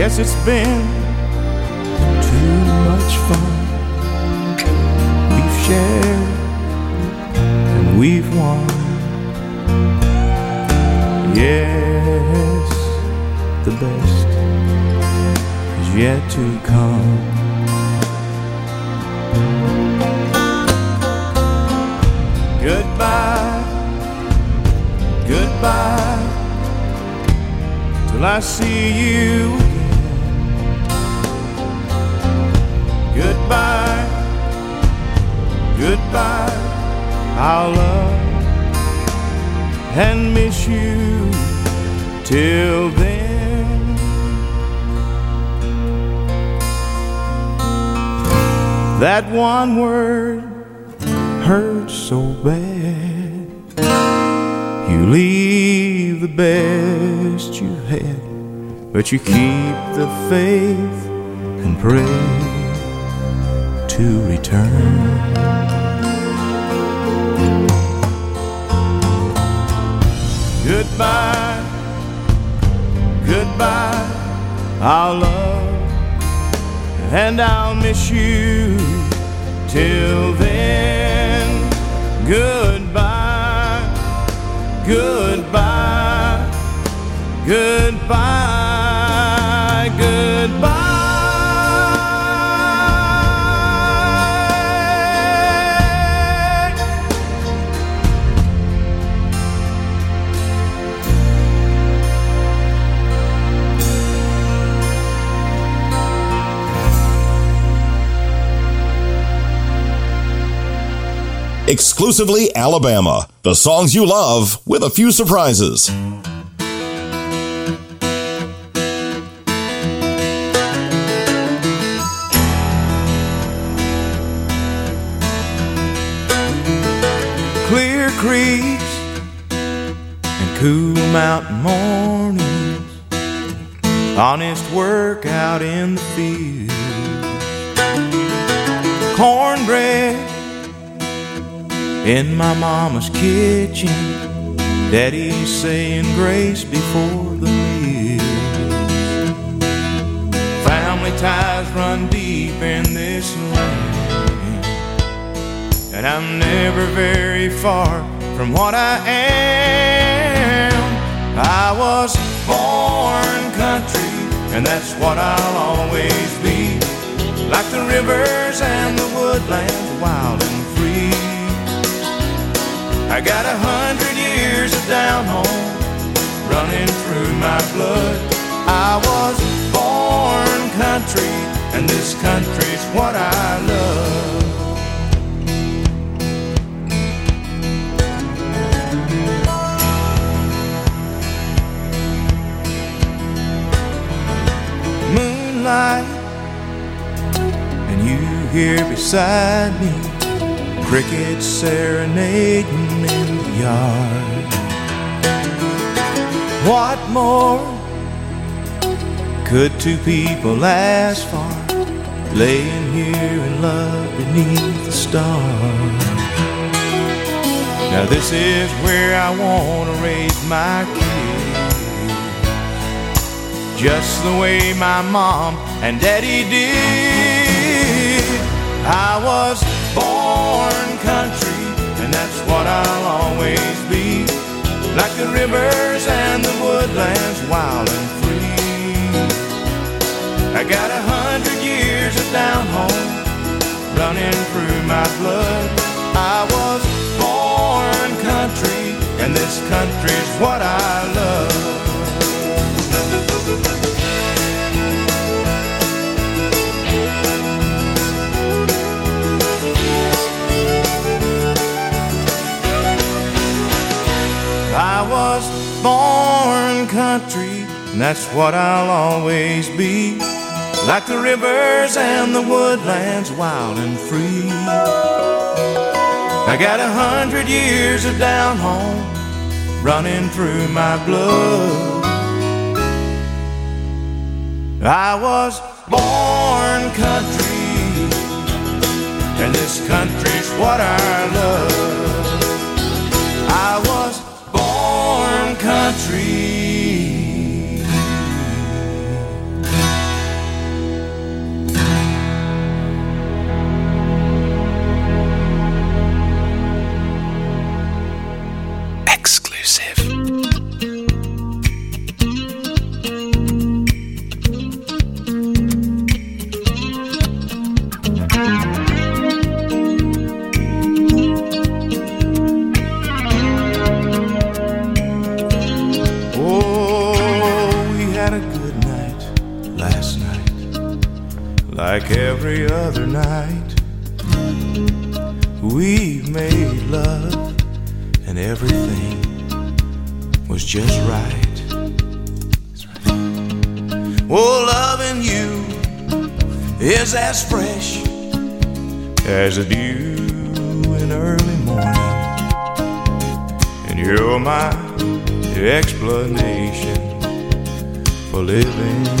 Yes, it's been too much fun. We've shared and we've won. Yes, the best is yet to come. Goodbye, goodbye, till I see you Goodbye, goodbye, I'll love and miss you till then. That one word hurts so bad. You leave the best you had, but you keep the faith and pray to return. Goodbye, goodbye, I'll love and I'll miss you till then. Goodbye, goodbye, goodbye, goodbye. Exclusively Alabama. The songs you love with a few surprises. clear creeks and cool mountain mornings, honest work out in the field, cornbread in my mama's kitchen, daddy saying grace before the meal. Family ties run deep in this land. And I'm never very far from what I am. I was born country, and that's what I'll always be. Like the rivers and the woodlands, wild and free. I got a hundred years of down home running through my blood. I was born country, and this country's what I love. moonlight and you here beside me crickets serenading in the yard what more could two people ask for? Laying here in love beneath the stars. Now this is where i want to raise my kids. Just the way my mom and daddy did. I was born country, and that's what I'll always be. Like the rivers and the woodlands, wild and free. I got a hundred years of down home running through my blood. I was born country, and this country's what I love. Born country, and that's what I'll always be. Like the rivers and the woodlands, wild and free. I got a hundred years of down home running through my blood. I was born country, and this country's what I love. I was country. another night. We made love, and everything was just right. Oh, loving you is as fresh as the dew in early morning. And you're my explanation for living.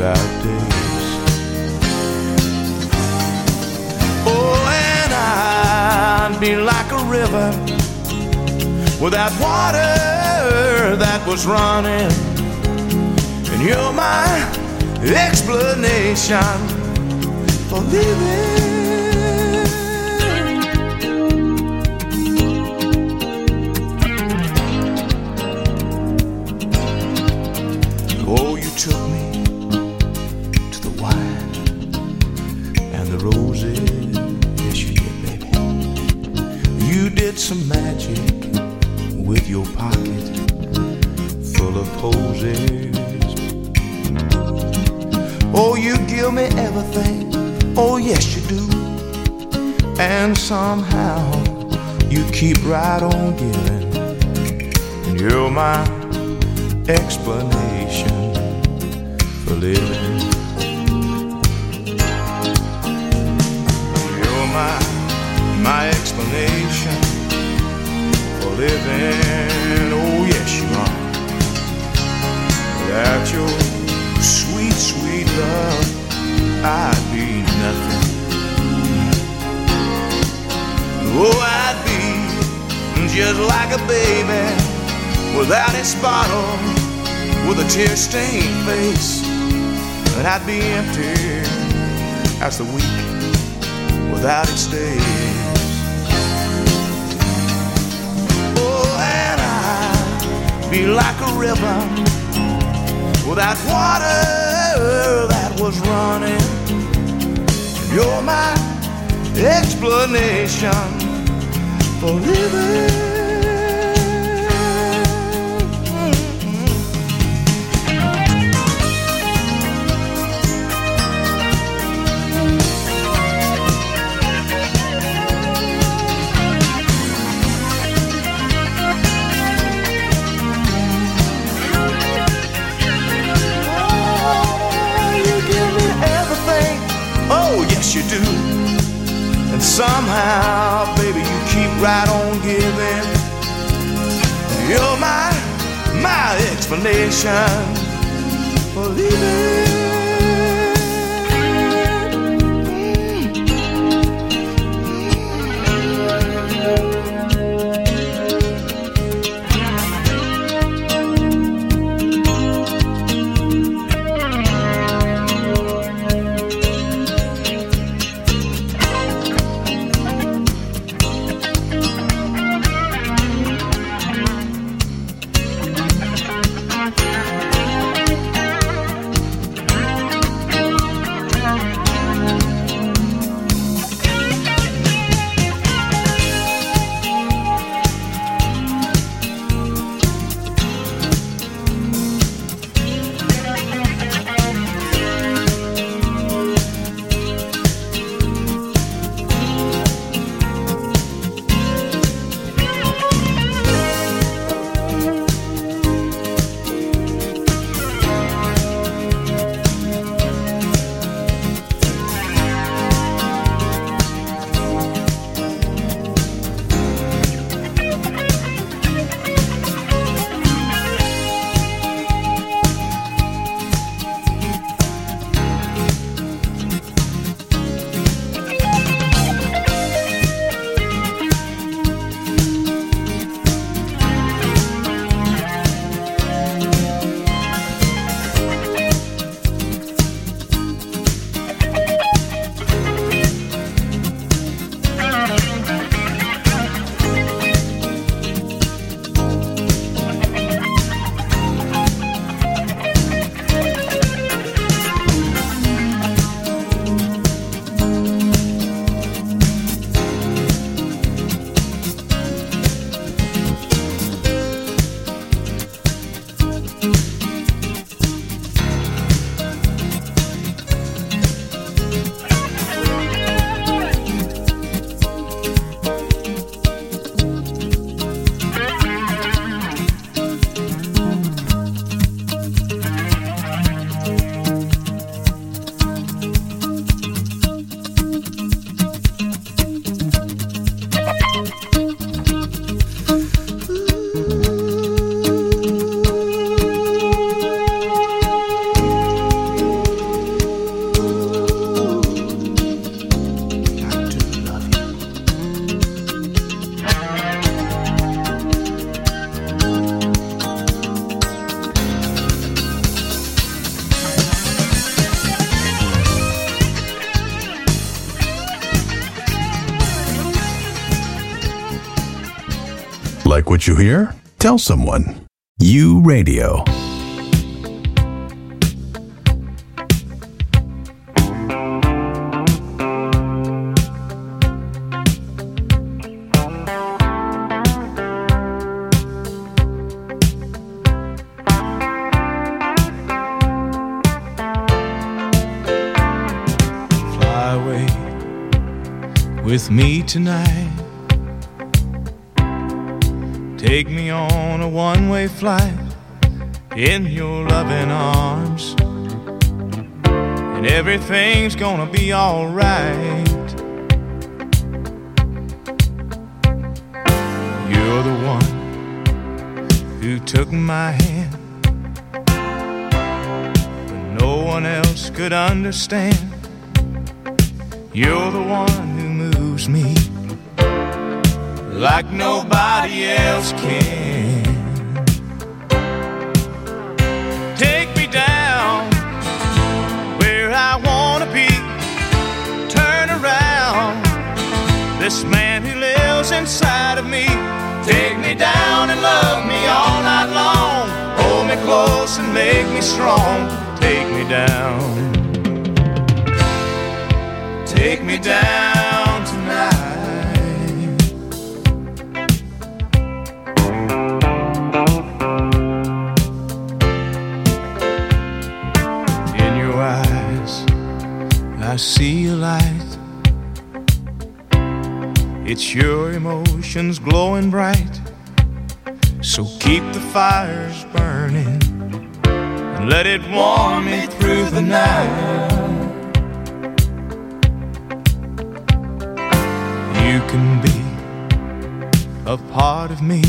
without days Oh, and I'd be like a river Without water that was running. And you're my explanation for living some magic with your pocket full of posies. Oh, you give me everything. Oh, yes, you do. And somehow you keep right on giving. And you're my explanation for living. My my explanation for living. Oh, yes, you are. Without your sweet, sweet love, I'd be nothing. Oh, I'd be just like a baby without its bottle, with a tear stained face. And I'd be empty as the week without its days. Oh, be like a river without water that was running. You're my explanation for living. Explanation for. Hear? Tell someone. You Radio. With me tonight. Take me on a one way flight in your loving arms. And everything's gonna be alright. You're the one who took my hand when no one else could understand. You're the one like nobody else can. Take me down where I wanna be. Turn around this man who lives inside of me. Take me down and love me all night long. Hold me close and make me strong. Take me down. It's your emotions glowing bright. So keep the fires burning and let it warm me through the night. You can be a part of me.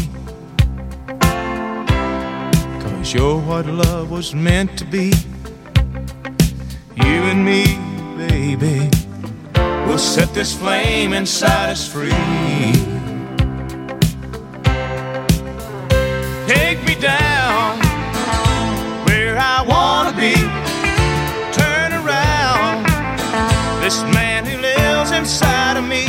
Cause you're what love was meant to be. You and me, set this flame inside us free. Take me down where I wanna be. Turn around this man who lives inside of me.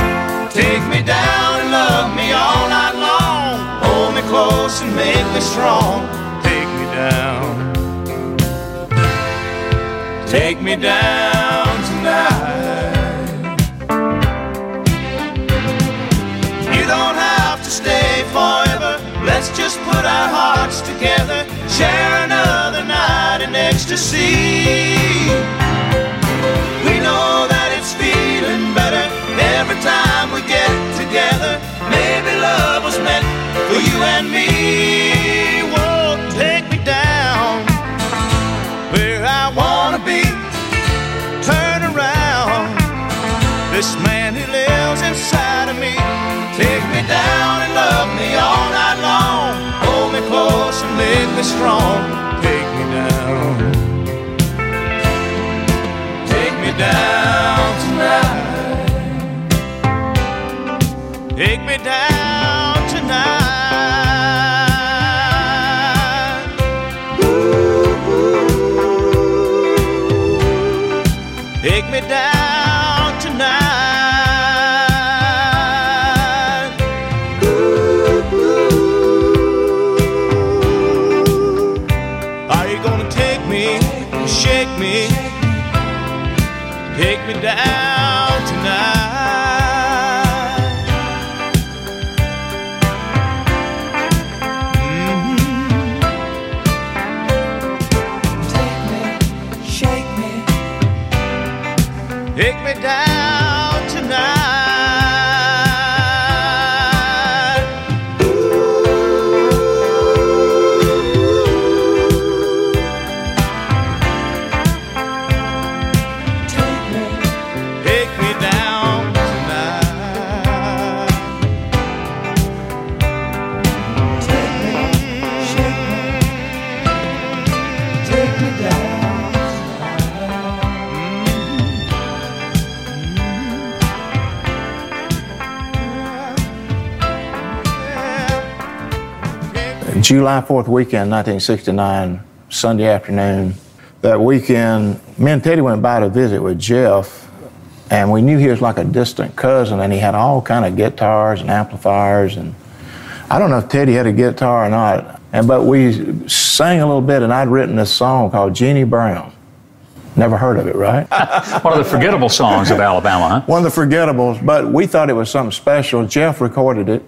Take me down and love me all night long. Hold me close and make me strong. Take me down. Take me down just put our hearts together. Share another night in ecstasy. We know that it's feeling better every time we get together. Maybe love was meant for you and me. Me strong. Take me down. Take me down tonight. Take me down July 4th weekend, 1969, Sunday afternoon. That weekend, me and Teddy went by to visit with Jeff, and we knew he was like a distant cousin, and he had all kind of guitars and amplifiers, and I don't know if Teddy had a guitar or not, and but we sang a little bit, and I'd written a song called Jeannie Brown. Never heard of it, right? One of the forgettable songs of Alabama, huh? One of the forgettables, but we thought it was something special. Jeff recorded it.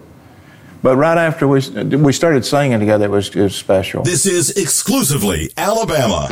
But right after we, we started singing together, it was, it was special. This is exclusively Alabama.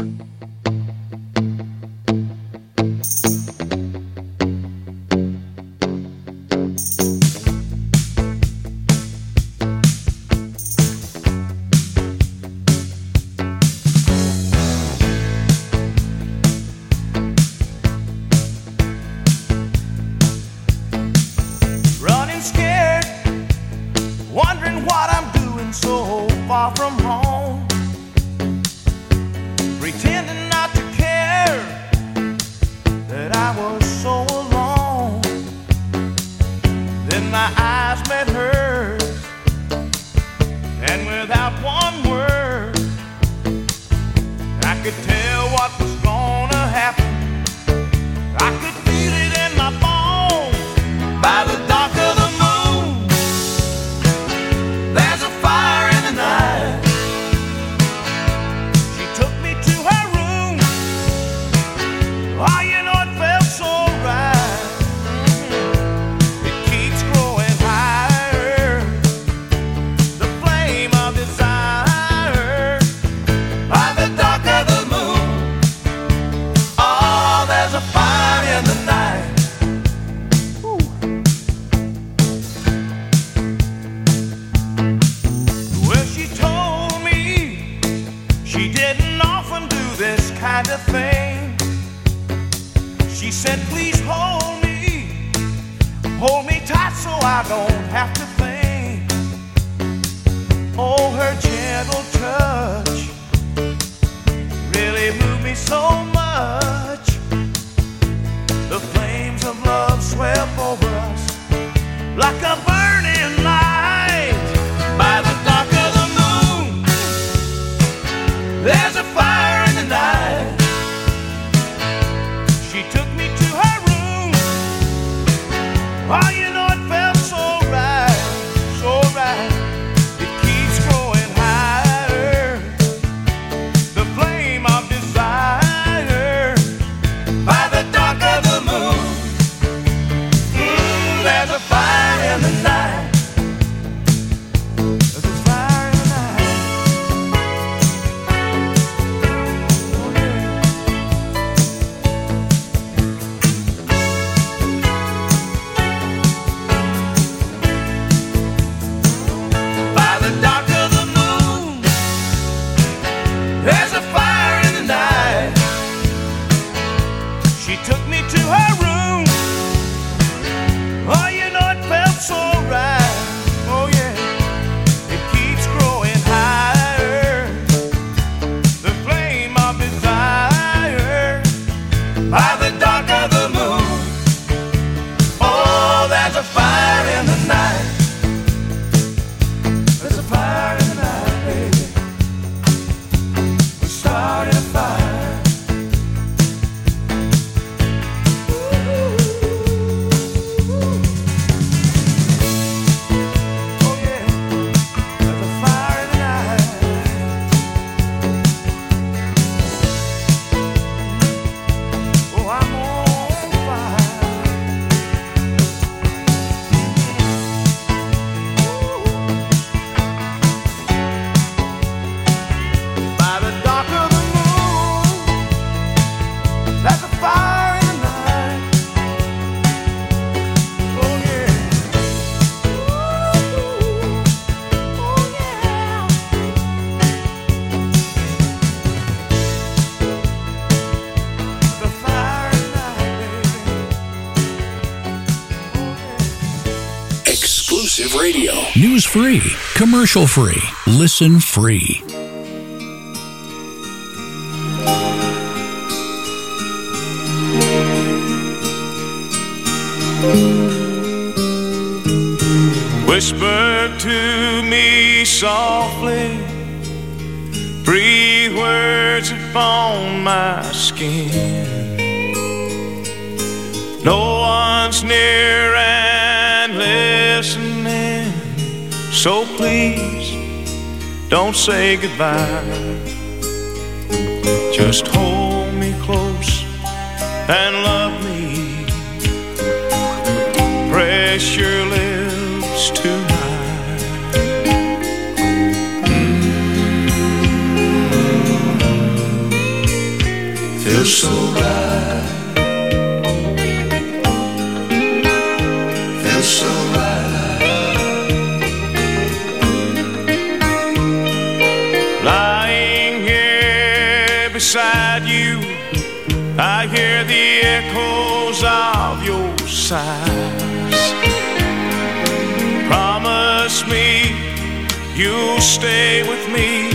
Yeah. Exclusive radio. News free, commercial free, listen free. Whisper to me softly, breathe words upon my skin. No one's near and So please don't say goodbye. Just hold me close and love me. Press your lips to mine. Mm. Feels so right. Promise me you'll stay with me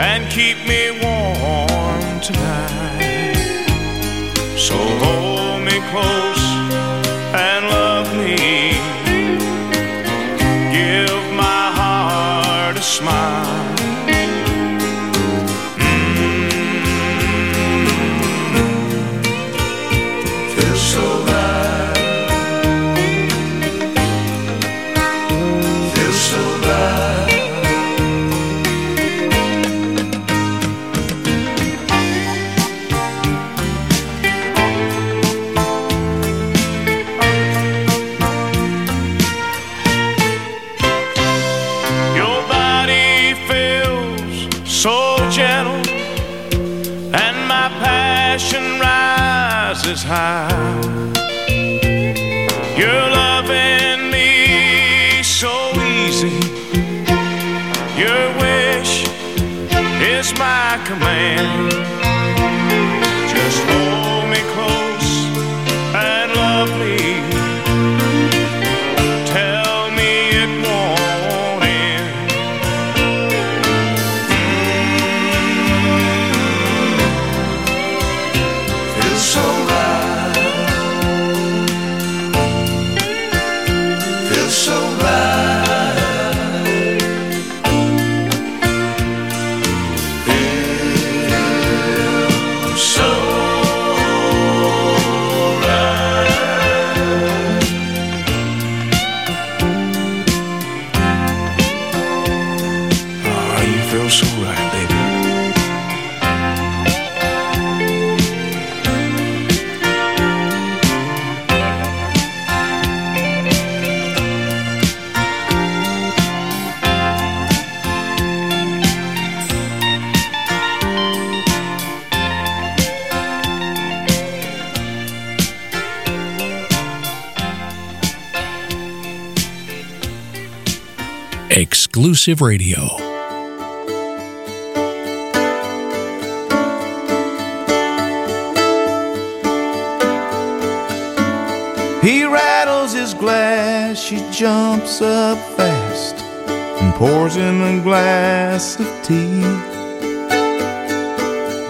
and keep me warm tonight. So hold me close Exclusive Radio. He rattles his glass, she jumps up fast and pours him a glass of tea.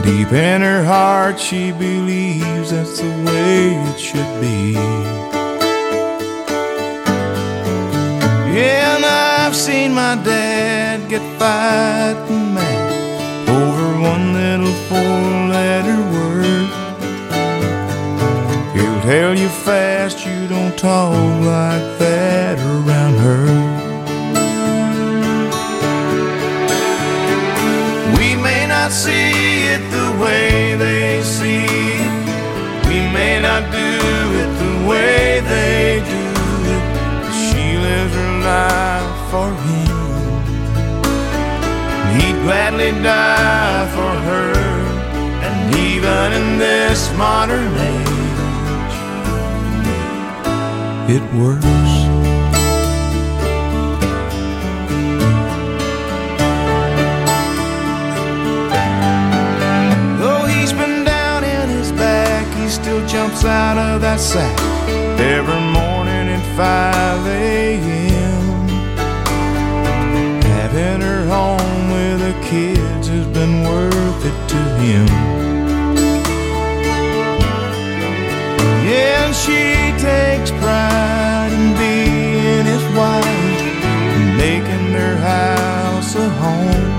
Deep in her heart, she believes that's the way it should be. Yeah, I've seen my dad get fighting mad over one little four letter word. He'll tell you fast you don't talk like that around her. We may not see it the way they see it. We may not do it the way gladly die for her. And even in this modern age, it works. Though he's been down in his back, he still jumps out of that sack every morning at 5 a.m. kids has been worth it to him. Yeah, and she takes pride in being his wife and making their house a home.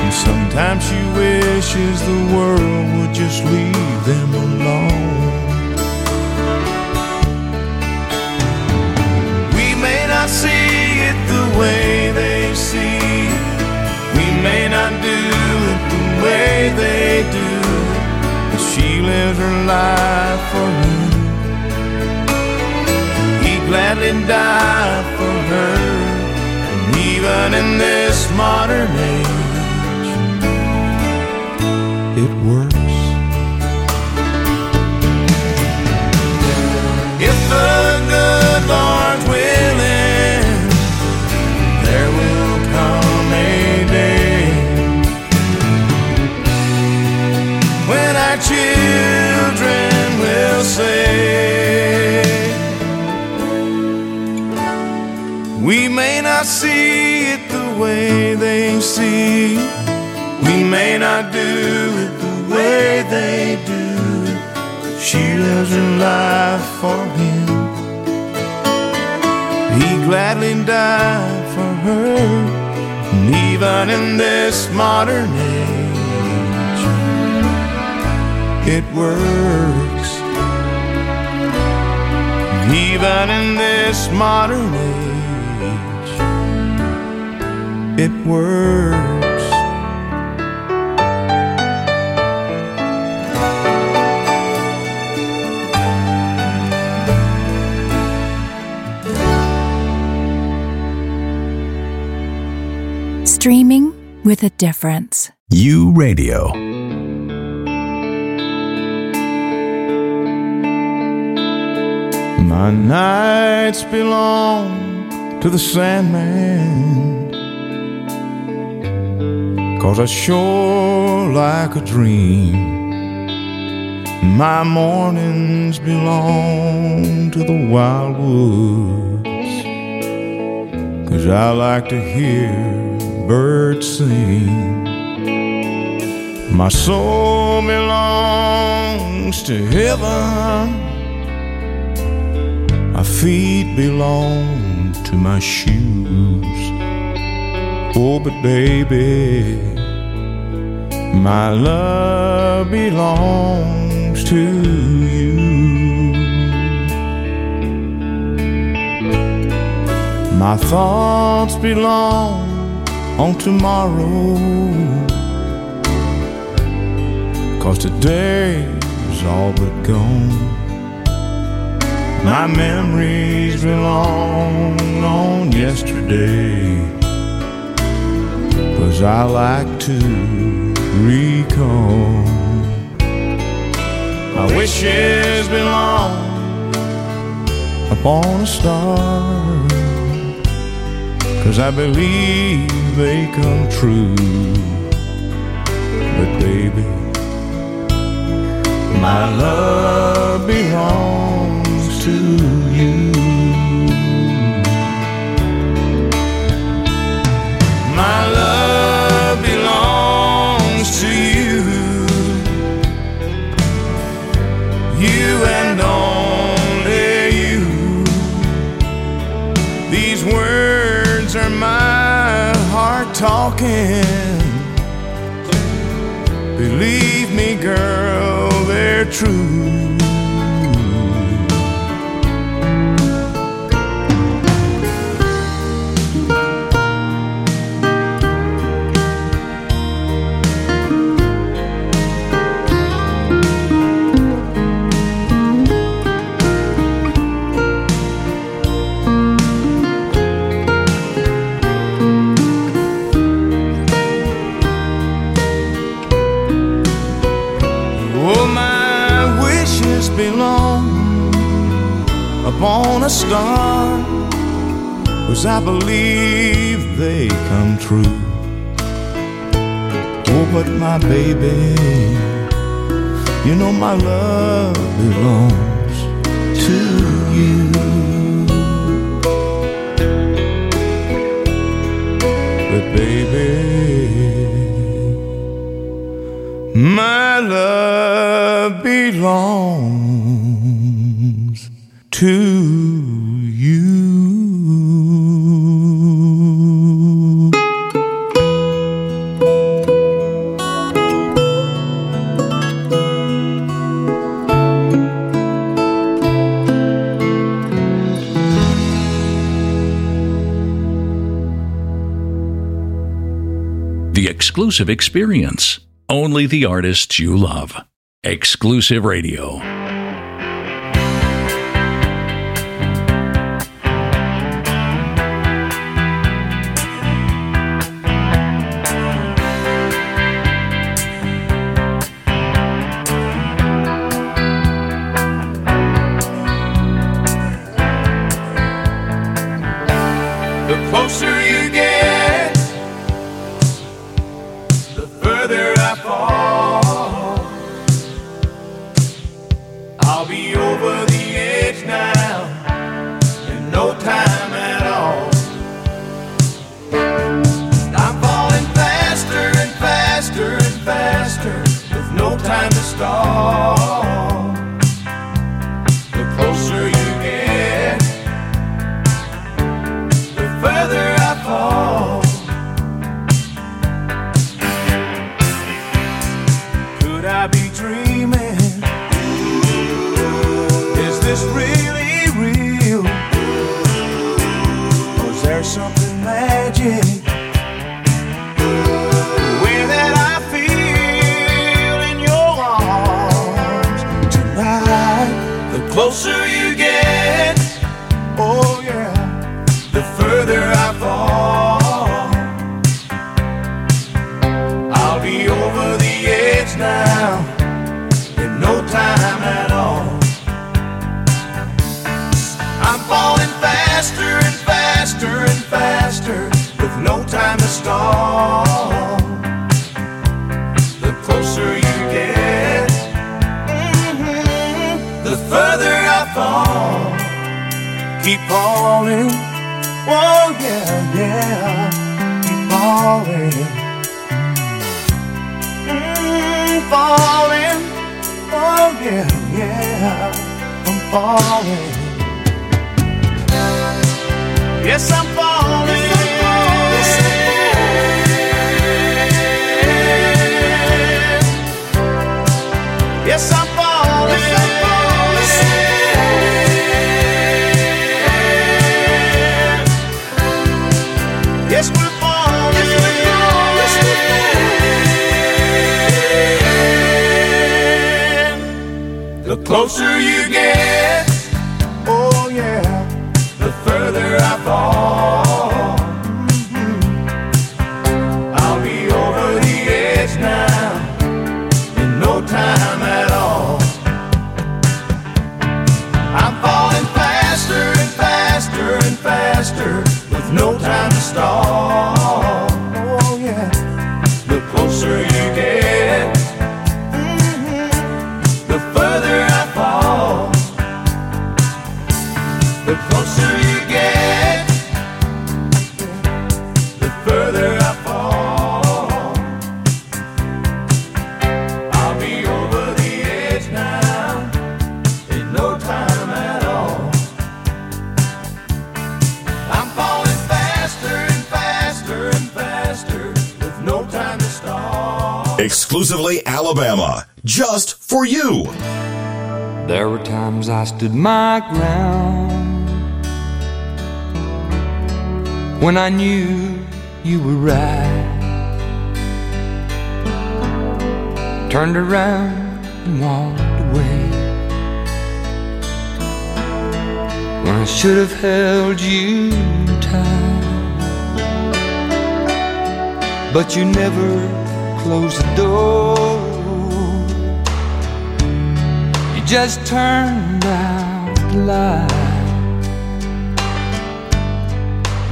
And sometimes she wishes the world would just leave them alone. We may not see it the way they see may not do it the way they do but she lives her life for him. He'd gladly die for her, and even in this modern age, it works. Say, We may not see it the way they see, we may not do it the way they do. She lives her life for him. He gladly died for her, and even in this modern age, it works. Even in this modern age, it works. Streaming with a difference. U Radio. My nights belong to the Sandman. Cause I sure like a dream. My mornings belong to the wild woods. Cause I like to hear birds sing. My soul belongs to heaven. Feet belong to my shoes. Oh, but baby, my love belongs to you. My thoughts belong on tomorrow. Cause today's all but gone. My memories belong on yesterday. Cause I like to recall. My wishes belong upon a star. Cause I believe they come true. But baby, my love belongs to you. My love belongs to you. You and only you. These words are my heart talking. Believe me, girl, they're true. Upon a star, cause I believe they come true. Oh, but my baby, you know my love belongs to you. But baby, my love belongs exclusive experience. Only the artists you love. Exclusive radio. There were times I stood my ground when I knew you were right. Turned around and walked away. When I should have held you tight, but you never closed the door just turned out the light.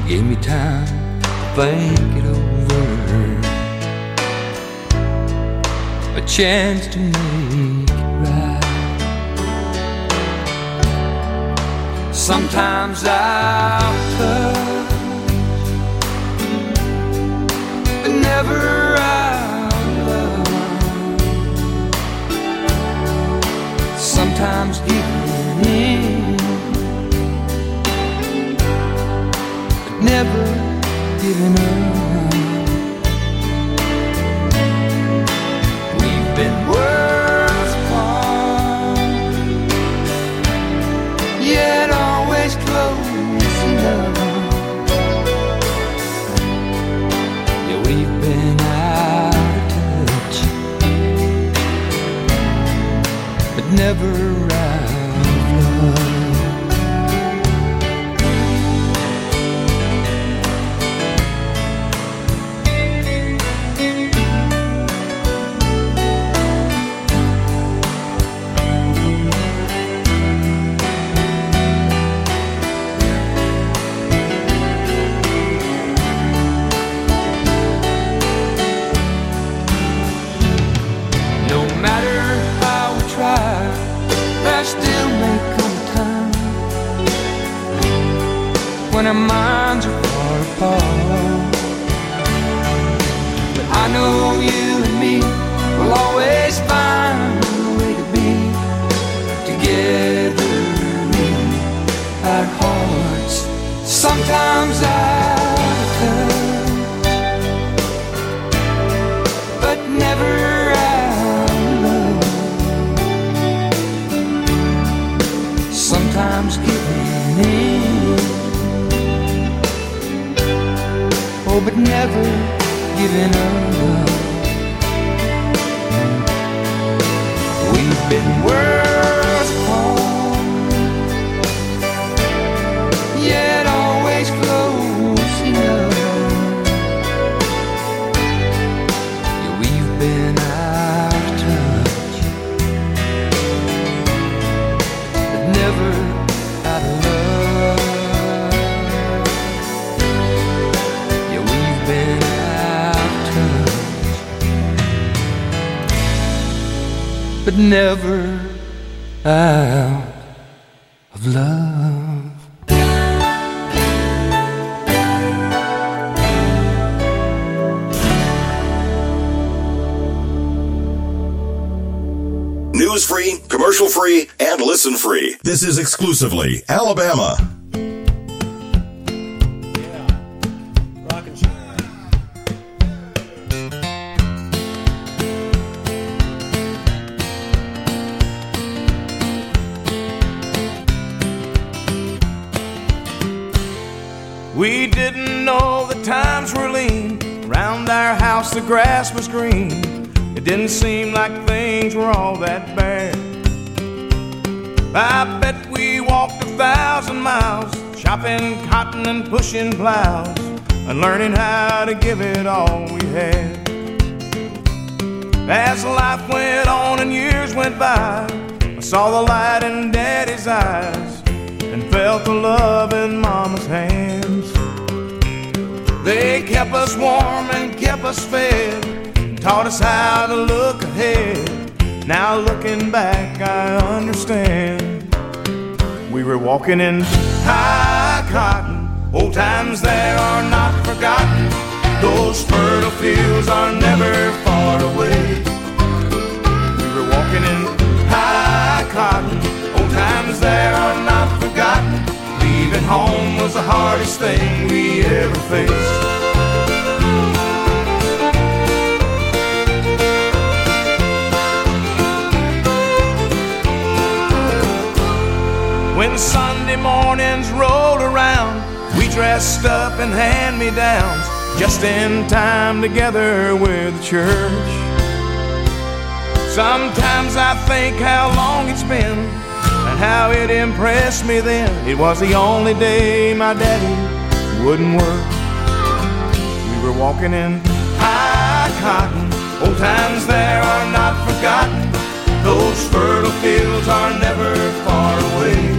Give me time to think it over. A chance to make it right. Sometimes I'm tough, but never I. sometimes giving in, but never giving up. We've been working. ever our minds are far apart. But I know you and me will always find a way to be together our hearts. Sometimes out but never giving up. We've been worlds but never out of love. News free, commercial free, and listen free. This is exclusively Alabama. The grass was green. It didn't seem like things were all that bad. I bet we walked a thousand miles, chopping cotton and pushing plows, and learning how to give it all we had. As life went on and years went by, I saw the light in Daddy's eyes and felt the love in Mama's hands. They kept us warm and kept us fed, taught us how to look ahead. Now looking back, I understand. We were walking in high cotton, old times there are not forgotten. Those fertile fields are never far away. We were walking in high cotton, old times there are not forgotten. Leaving home was the hardest thing we ever faced. When Sunday mornings rolled around, we dressed up in hand me downs, just in time together with the church. Sometimes I think how long it's been and how it impressed me then. It was the only day my daddy wouldn't work. We were walking in high cotton, old times there are not forgotten. Those fertile fields are never far away.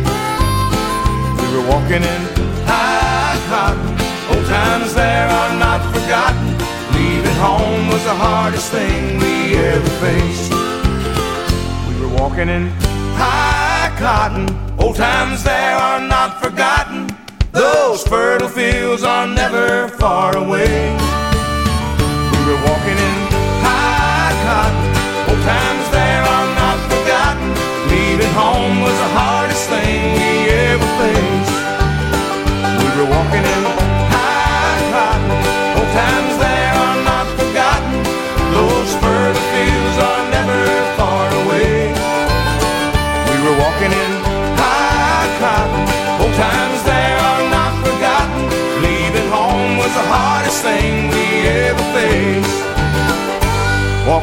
We were walking in high cotton, old times there are not forgotten. Leaving home was the hardest thing we ever faced. We were walking in high cotton, old times there are not forgotten. Those fertile fields are never far away. We were walking in high cotton, old times there are not forgotten. Leaving home was the hardest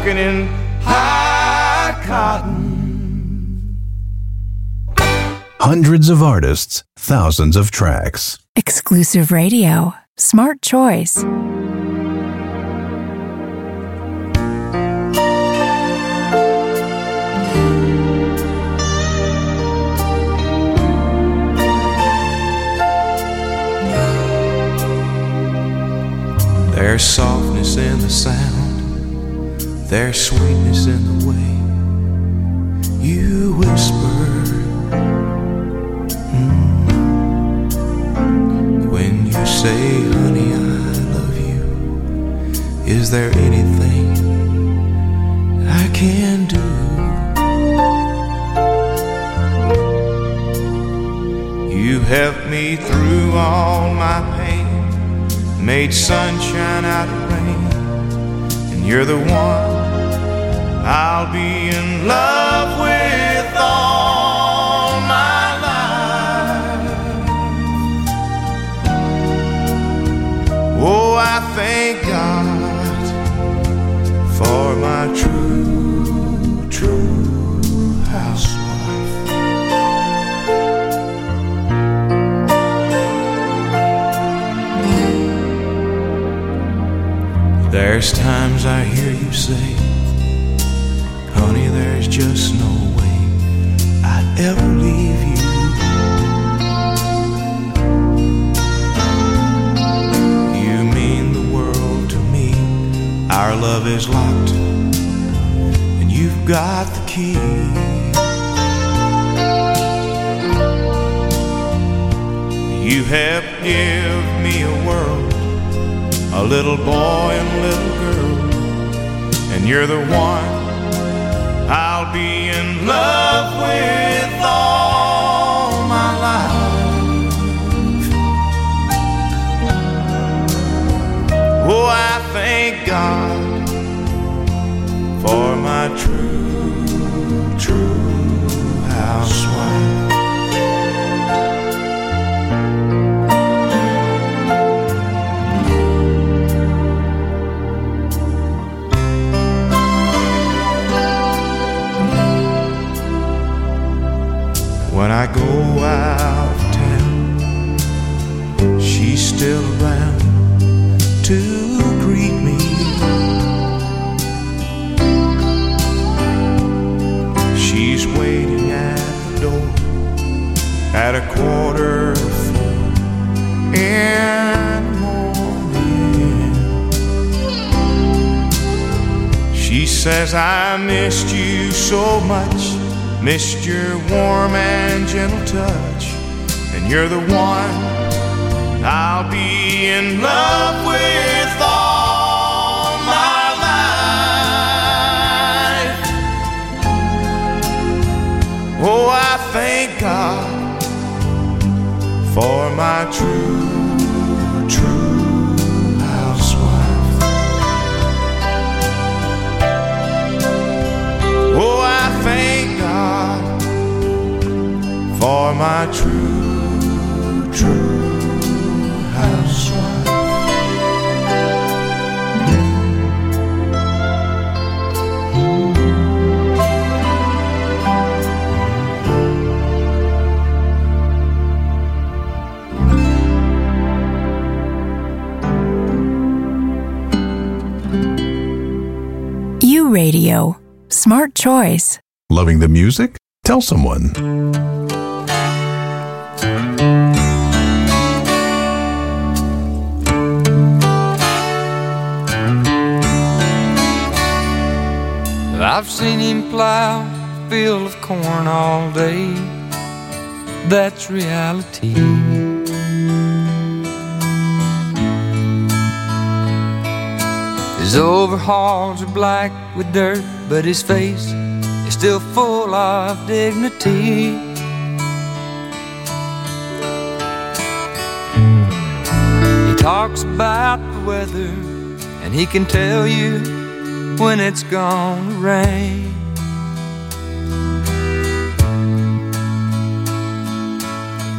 Walking in high cotton. Hundreds of artists, thousands of tracks. Exclusive radio. Smart choice. There's softness in the sound, there's sweetness in the way you whisper. Mm. When you say, honey, I love you. Is there anything I can do? You helped me through all my pain, made sunshine out of rain, and you're the one I'll be in love with all my life. Oh, I thank God for my true, true housewife. There's times I hear you say, just no way I'd ever leave you. You mean the world to me. Our love is locked, and you've got the key. You have given me a world, a little boy and little girl, and you're the one be in love with all my life. Oh, I thank God for my true, true housewife. I go out of town, she's still around to greet me. She's waiting at the door at a quarter four in the morning. She says, I missed you so much. Missed your warm and gentle touch, and you're the one I'll be in love with all my life. Oh, I thank God for my true, for my true, true housewife. U Radio. Smart choice. Loving the music? Tell someone. I've seen him plow a field of corn all day. That's reality. His overalls are black with dirt, but his face is still full of dignity. He talks about the weather, and he can tell you when it's gonna rain.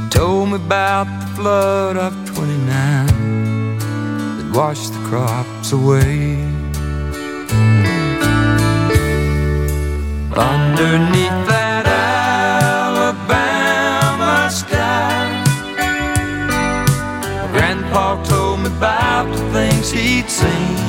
Told me about the flood of 29 that washed the crops away. Underneath that Alabama sky, Grandpa told me about the things he'd seen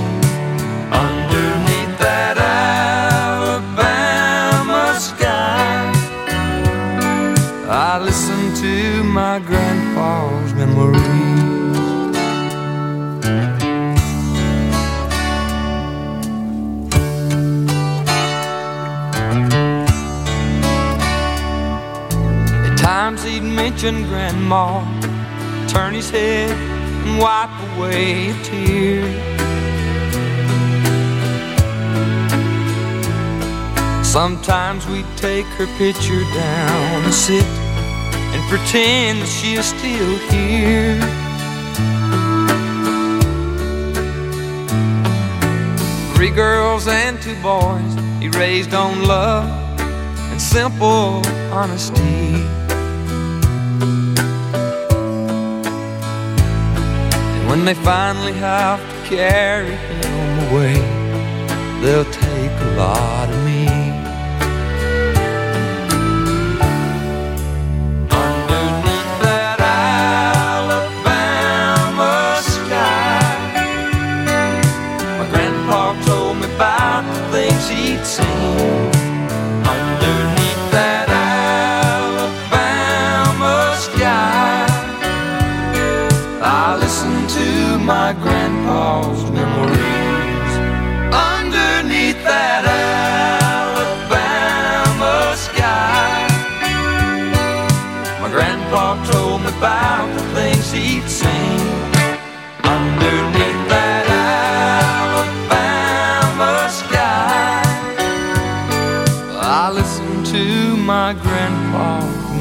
Mention grandma, turn his head and wipe away a tear. Sometimes we take her picture down and sit and pretend that she is still here. Three girls and two boys he raised on love and simple honesty. When they finally have to carry him away, they'll take a lot of me.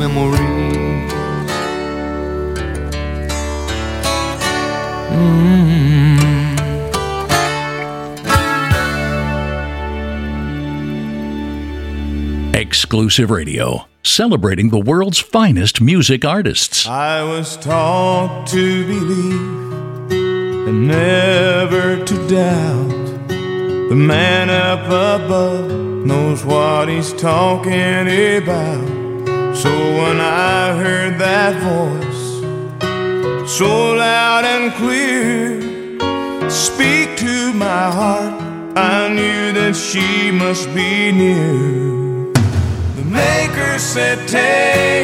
Memories. Mm. Exclusive radio, celebrating the world's finest music artists. I was taught to believe and never to doubt. The man up above knows what he's talking about. So when I heard that voice so loud and clear speak to my heart, I knew that she must be near. The Maker said, Take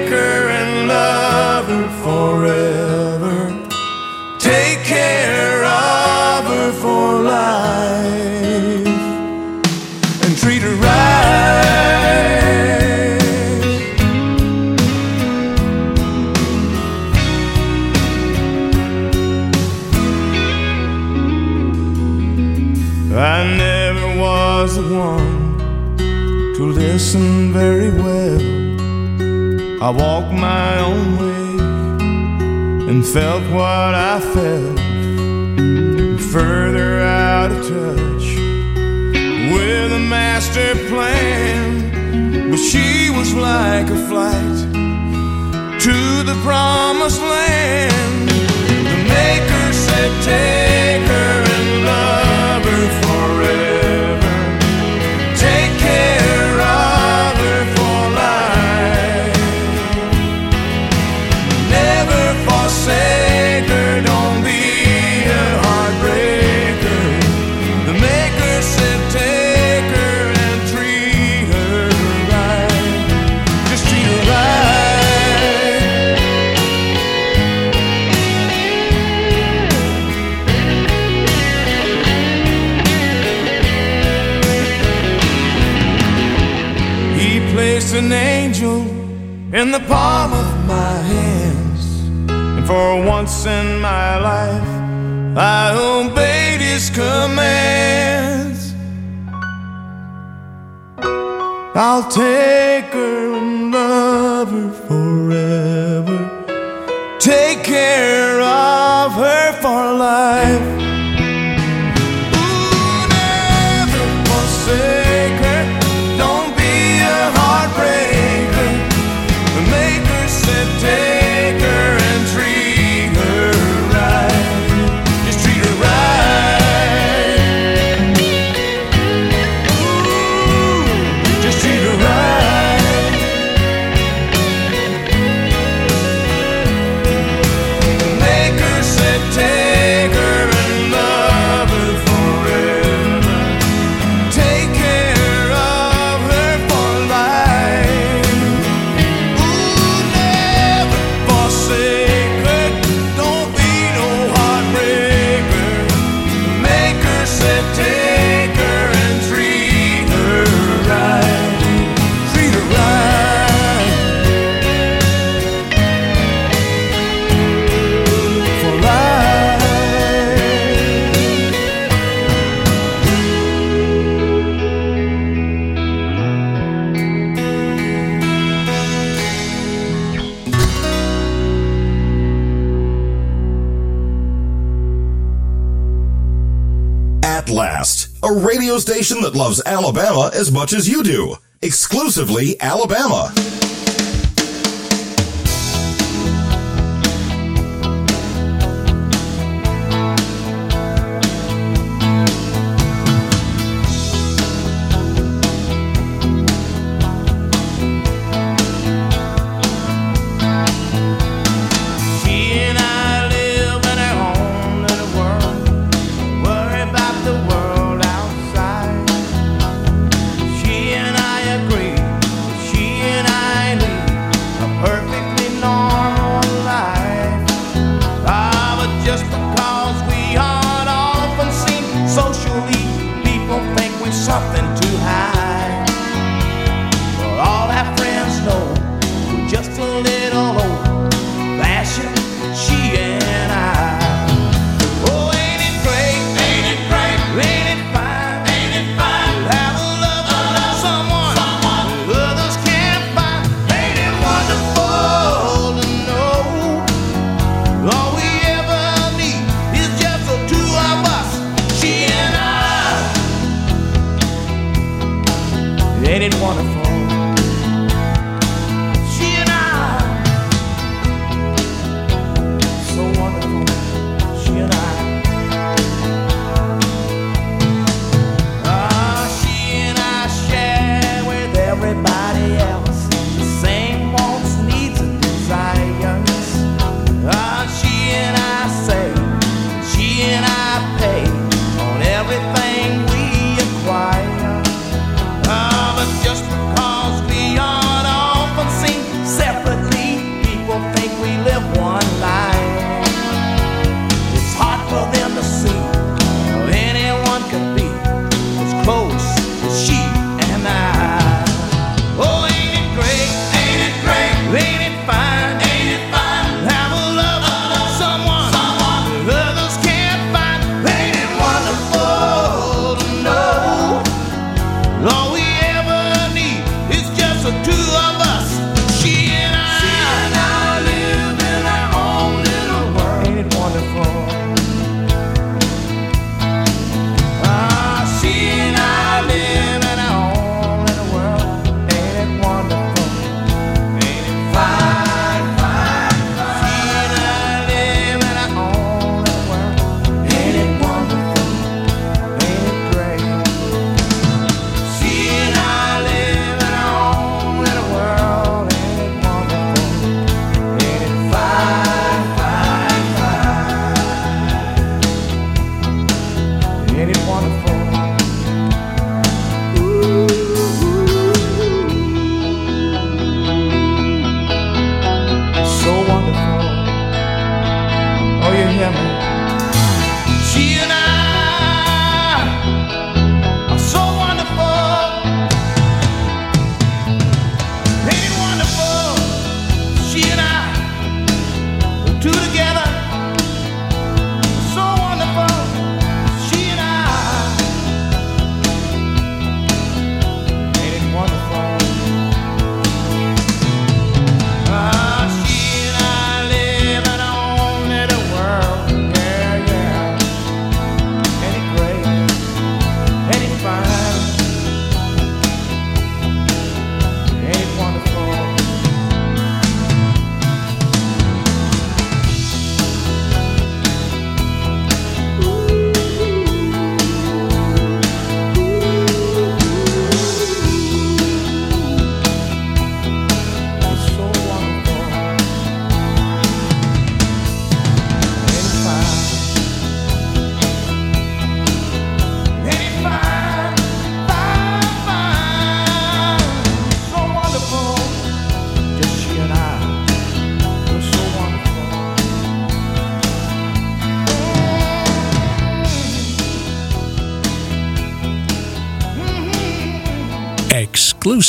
very well. I walked my own way and felt what I felt, further out of touch with a master plan. But she was like a flight to the promised land. The Maker said, Take in my life, I obeyed his commands. I'll take that loves Alabama as much as you do. Exclusively Alabama.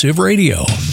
Progressive Radio.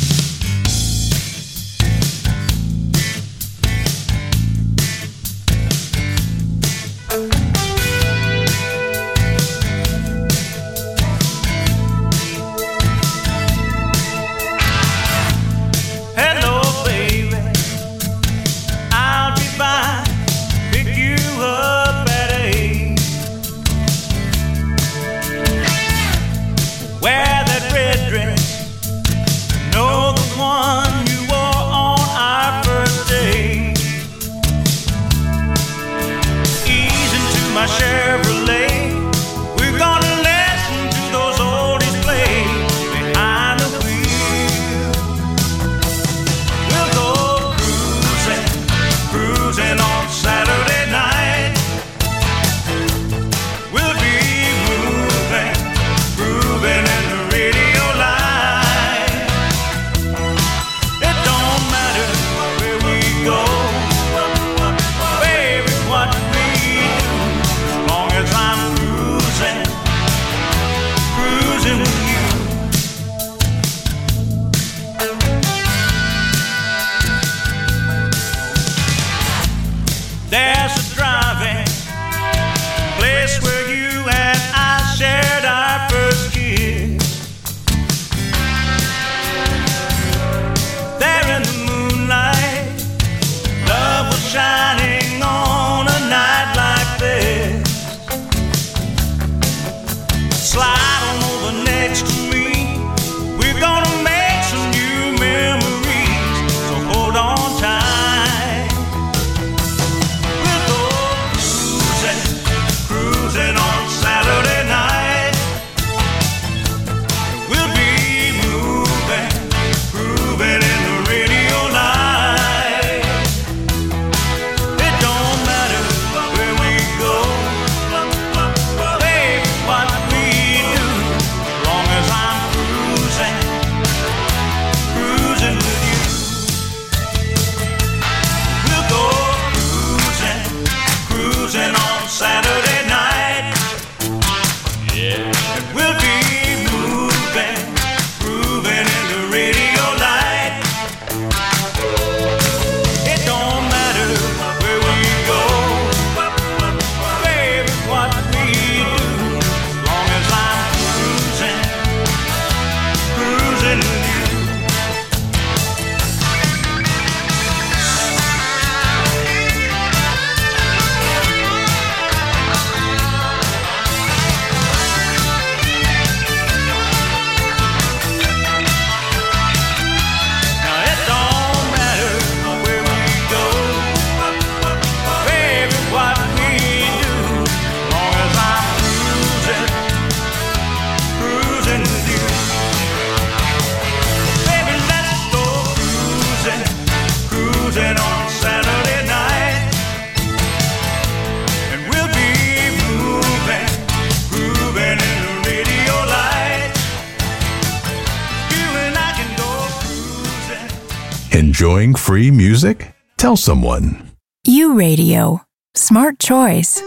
Enjoying free music? Tell someone. U Radio. Smart choice.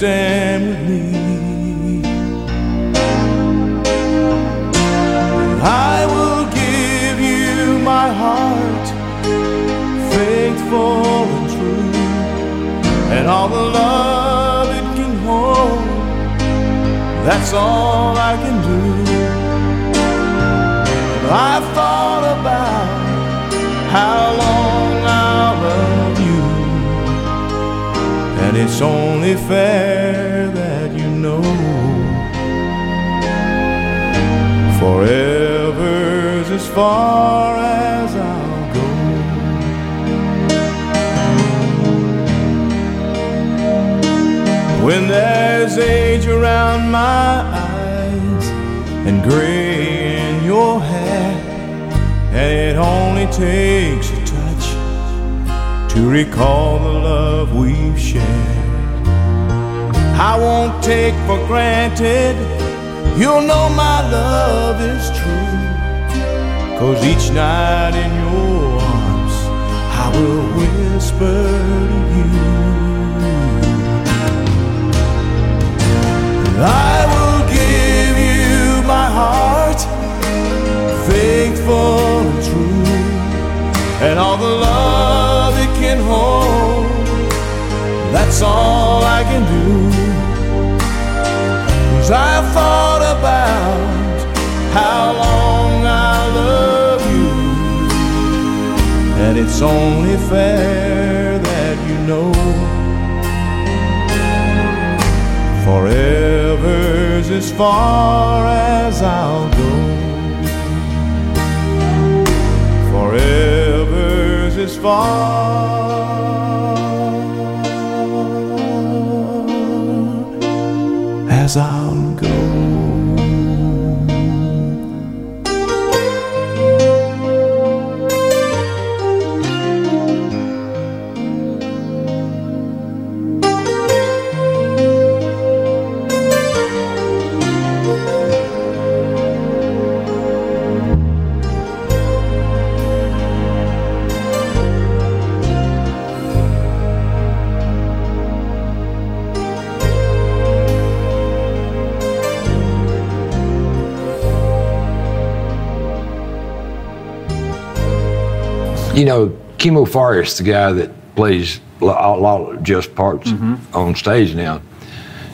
Stand with me. I will give you my heart, faithful and true, and all the love it can hold. That's all I can do. I've thought about how long I'll love you, and it's only fair that you know. Forever's as far as I'll go. When there's age around my eyes and gray in your hair, and it only takes a touch to recall the love we've shared. I won't take for granted You'll know my love is true. Cause each night in your arms, I will whisper to you. I will give you my heart, faithful and true, and all the love it can hold. That's all I can do. I've thought about how long I love you, and it's only fair that you know forever's as far as I'll go. Forever's as far as I'll You know, Chemo Forrest, the guy that plays a lot of Jeff's parts mm-hmm. on stage now,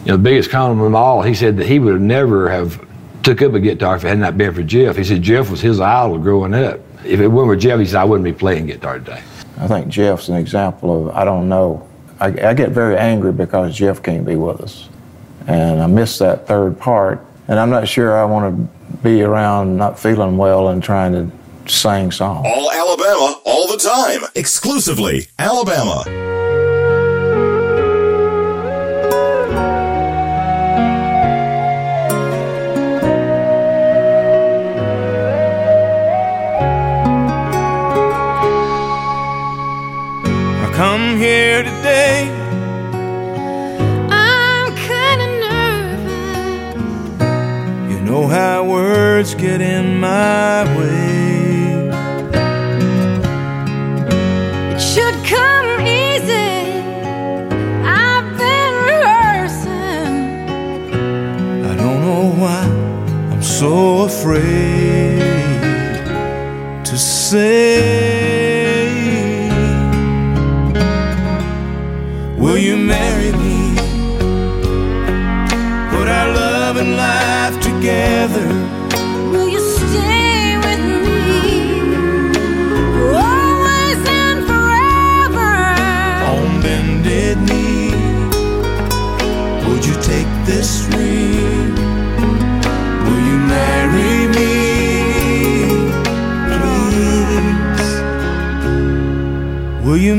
you know, the biggest compliment of them all, he said that he would never have took up a guitar if it had not been for Jeff. He said Jeff was his idol growing up. If it weren't for Jeff, he said, I wouldn't be playing guitar today. I think Jeff's an example of I don't know. I, I get very angry because Jeff can't be with us, and I miss that third part. And I'm not sure I want to be around not feeling well and trying to sing song. All Alabama, all the time. Exclusively Alabama. I come here today. I'm kinda nervous. You know how words get in my way. So afraid to say. Will you marry me? Put our love and life together.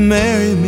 Marry me?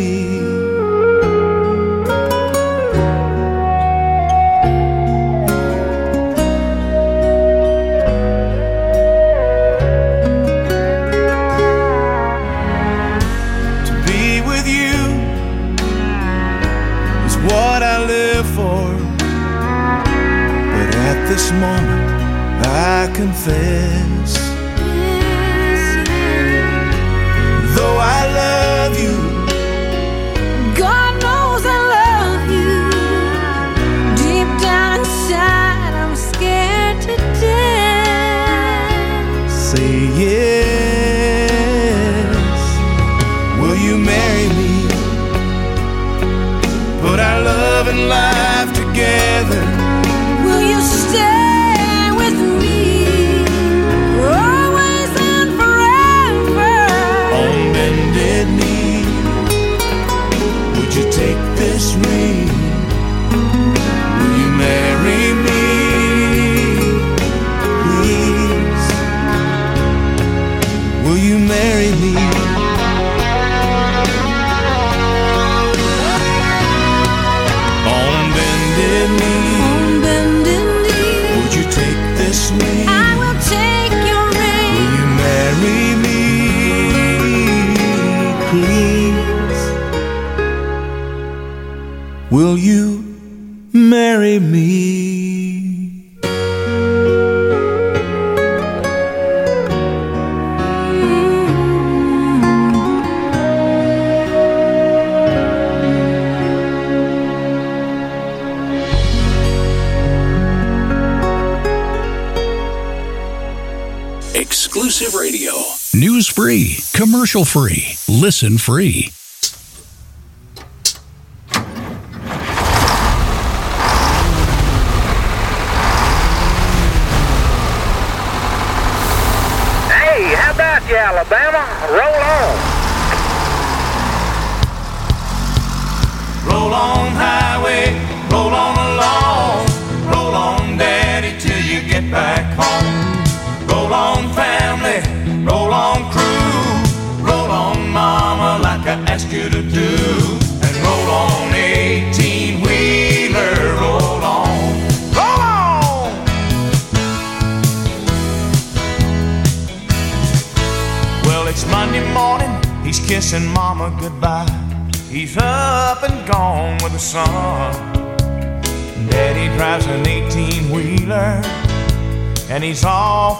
Commercial free, listen free.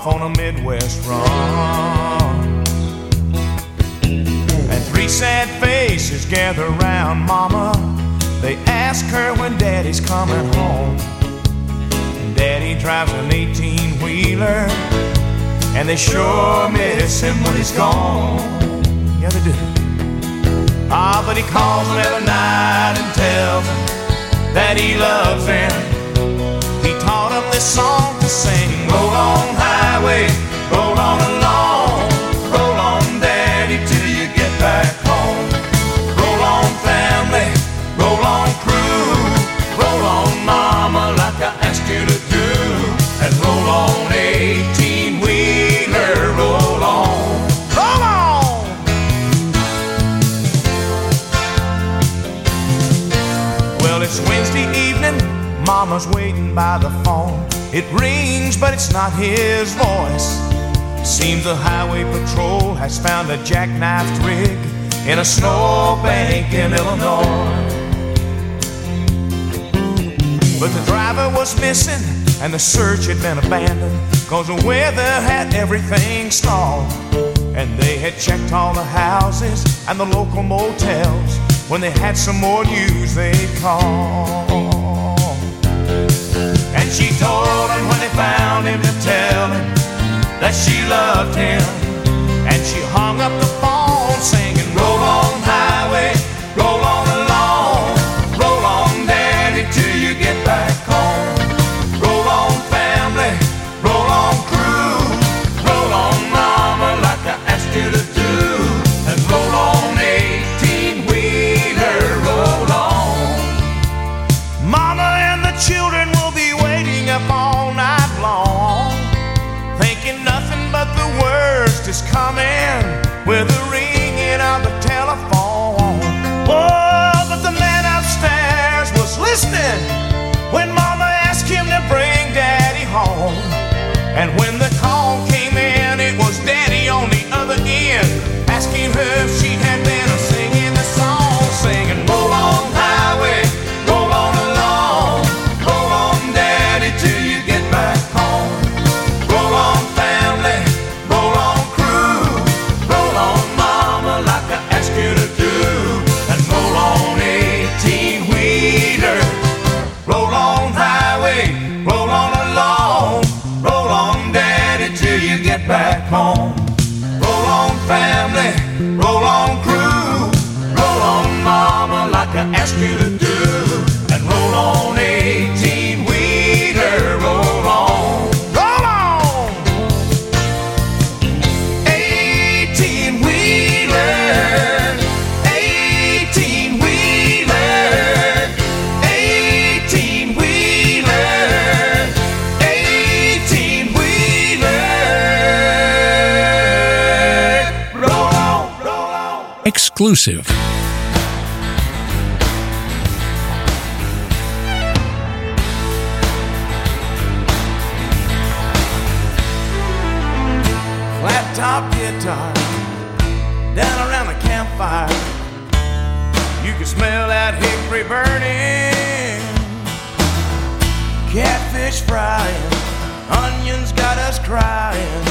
Off on a Midwest run. And three sad faces gather round mama. They ask her when daddy's coming home. Daddy drives an 18 wheeler, and they sure miss him when he's gone. Yeah, they do. Ah, but he calls them every night and tells them that he loves them. He taught them this song. Roll on, highway, roll on along. Roll on, daddy, till you get back home. Roll on, family, roll on, crew. Roll on, mama, like I asked you to do. And roll on, 18 wheeler, roll on. Roll on! Well, it's Wednesday evening. Mama's waiting by the phone. It rings, but it's not his voice. Seems the highway patrol has found a jackknifed rig in a snowbank in Illinois. But the driver was missing and the search had been abandoned cause the weather had everything stalled. And they had checked all the houses and the local motels. When they had some more news, they'd call. And she told him when they found him to tell him that she loved him. And she hung up the where the rain Exclusive. flat top guitar down around the campfire. You can smell that hickory burning, catfish frying, onions got us crying,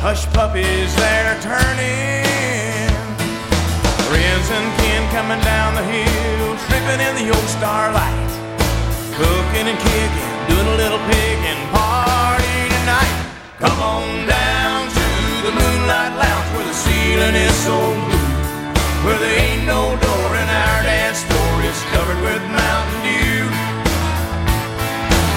hush puppies they're turning. And kin coming down the hill, tripping in the old starlight, cooking and kicking, doing a little picking, party tonight. Come on down to the Moonlight Lounge where the ceiling is so blue. Where there ain't no door in our dance floor, it's covered with Mountain Dew.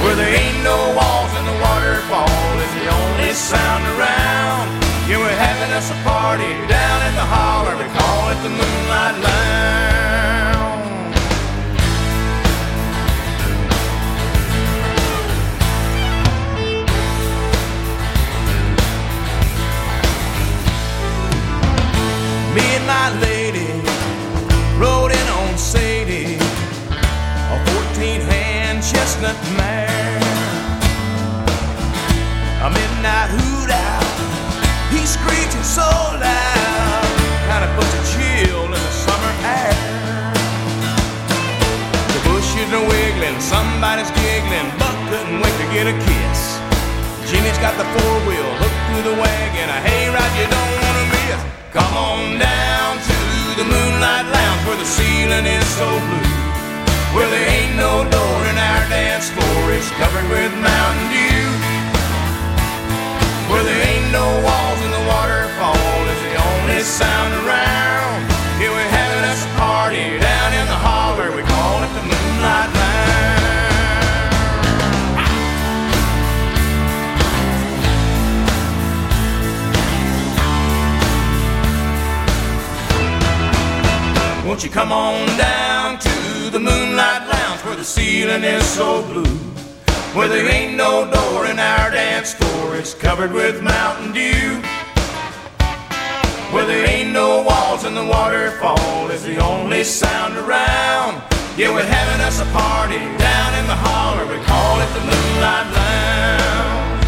Where there ain't no walls and the waterfall is the only sound around. Yeah, we're having us a party down in the holler, we call it the Moonlight Lounge. Me and my lady rode in on Sadie, a 14 hand chestnut mare. A midnight hoot out, he screeching so loud, kinda puts a chill in the summer air. The bushes are wiggling, somebody's giggling, Buck couldn't wait to get a kiss. Jimmy's got the four wheel hooked through the wagon, a hayride you don't wanna miss. Come on down to the Moonlight Lounge where the ceiling is so blue. Where there ain't no door in our dance floor, it's covered with Mountain Dew. Where there ain't no walls and the waterfall is the only sound around. Here we're having us a party down in the holler, we call it the Moonlight Lounge. Won't you come on down to the Moonlight Lounge where the ceiling is so blue? Where there ain't no door in our dance floor, it's covered with Mountain Dew. Where there ain't no walls and the waterfall is the only sound around. Yeah, we're having us a party down in the holler, we call it the Moonlight Lounge.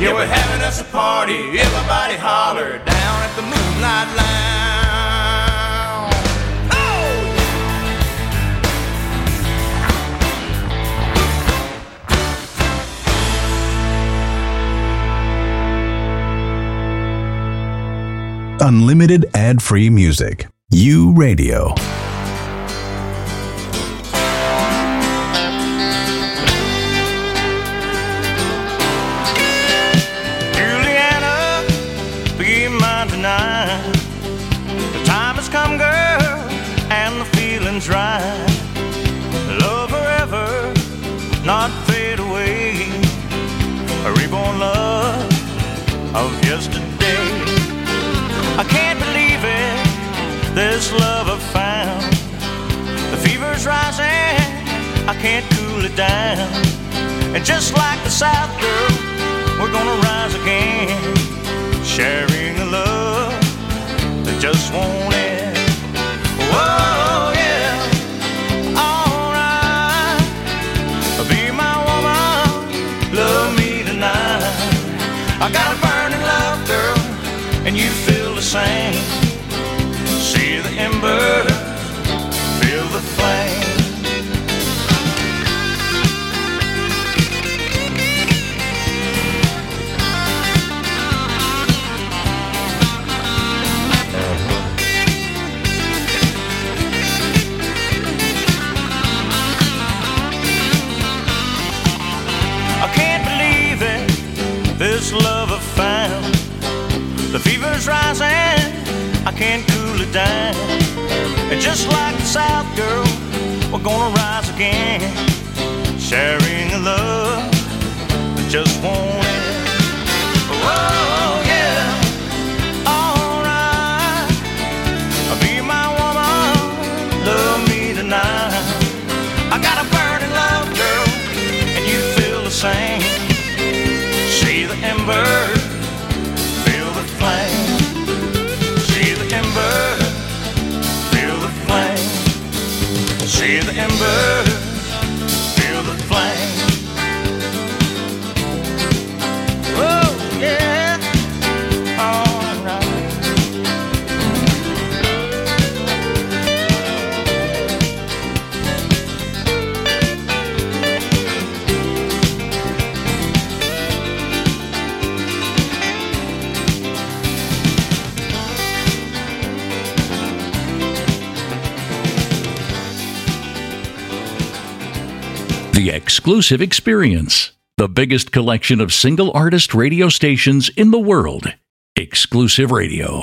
Yeah, we're having us a party, everybody holler down at the Moonlight Lounge. Unlimited ad free music. U Radio. this love I've found. The fever's rising, I can't cool it down. And just like the South girl, we're gonna rise again, sharing a love that just won't And just like the South girl, we're gonna rise again, sharing the love that just won't the embers. the exclusive experience. The biggest collection of single artist radio stations in the world. Exclusive Radio.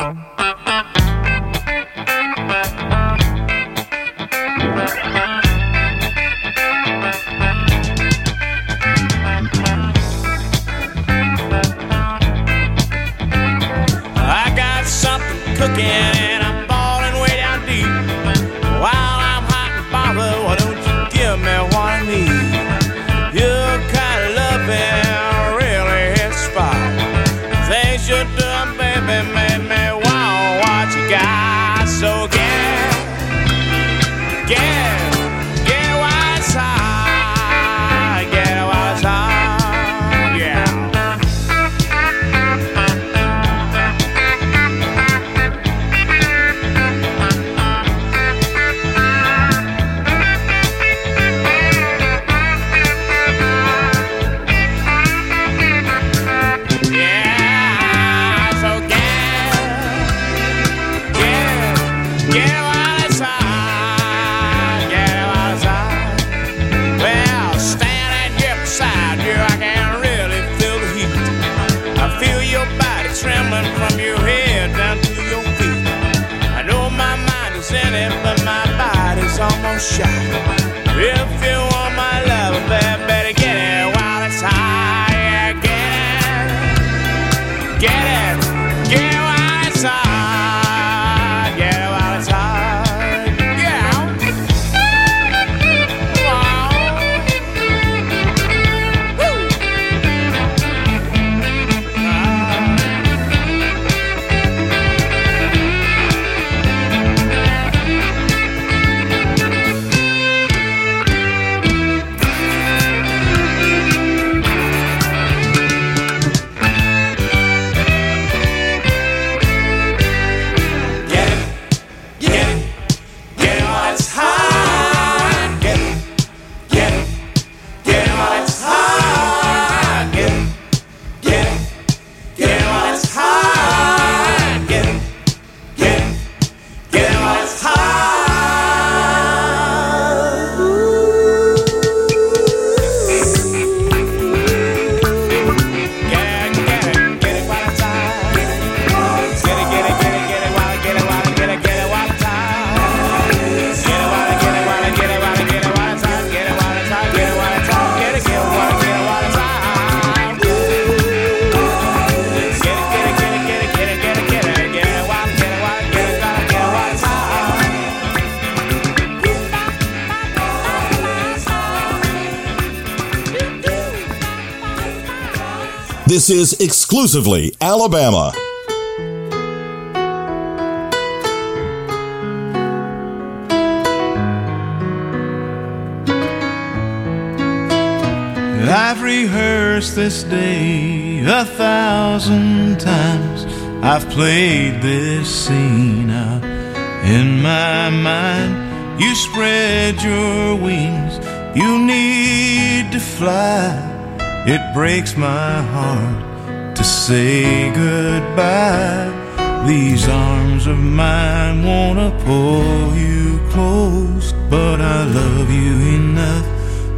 exclusively Alabama. I've rehearsed this day a thousand times. I've played this scene out in my mind. You spread your wings, you need to fly. It breaks my heart say goodbye. These arms of mine wanna pull you close, but I love you enough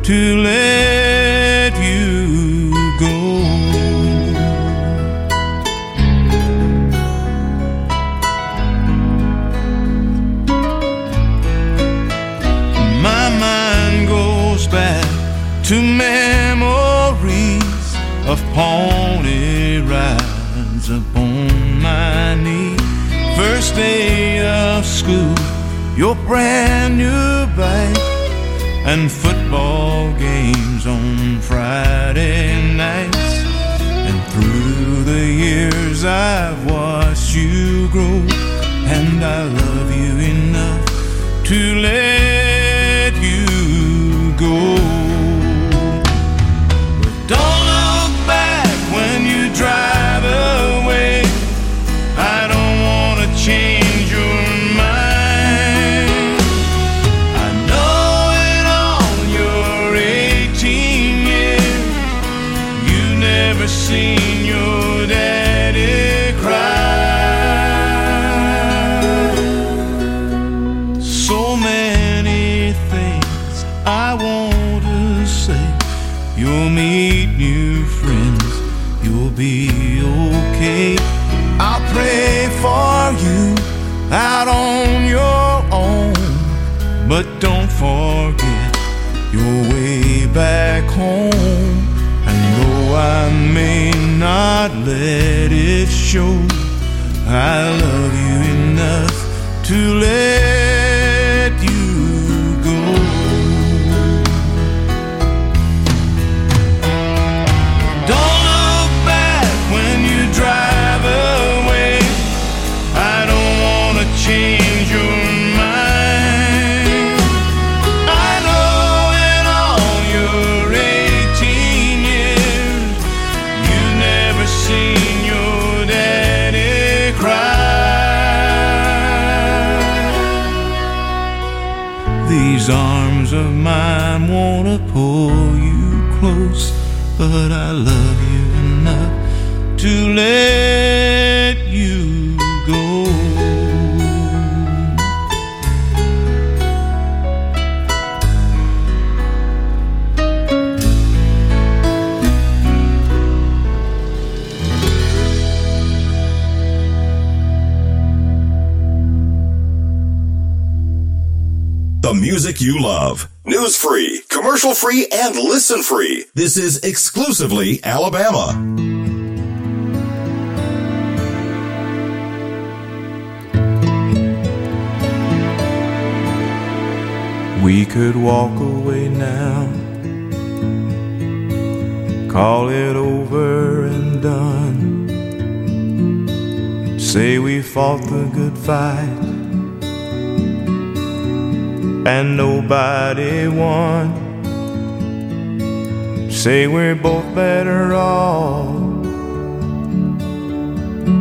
to let your brand new bike and football games on Friday nights. And through the years, I've watched you grow, and I show, let you go. The music you love. News free, commercial free, and listen free. This is exclusively Alabama. We could walk away now, call it over and done. Say we fought the good fight, and nobody won. Say we're both better off.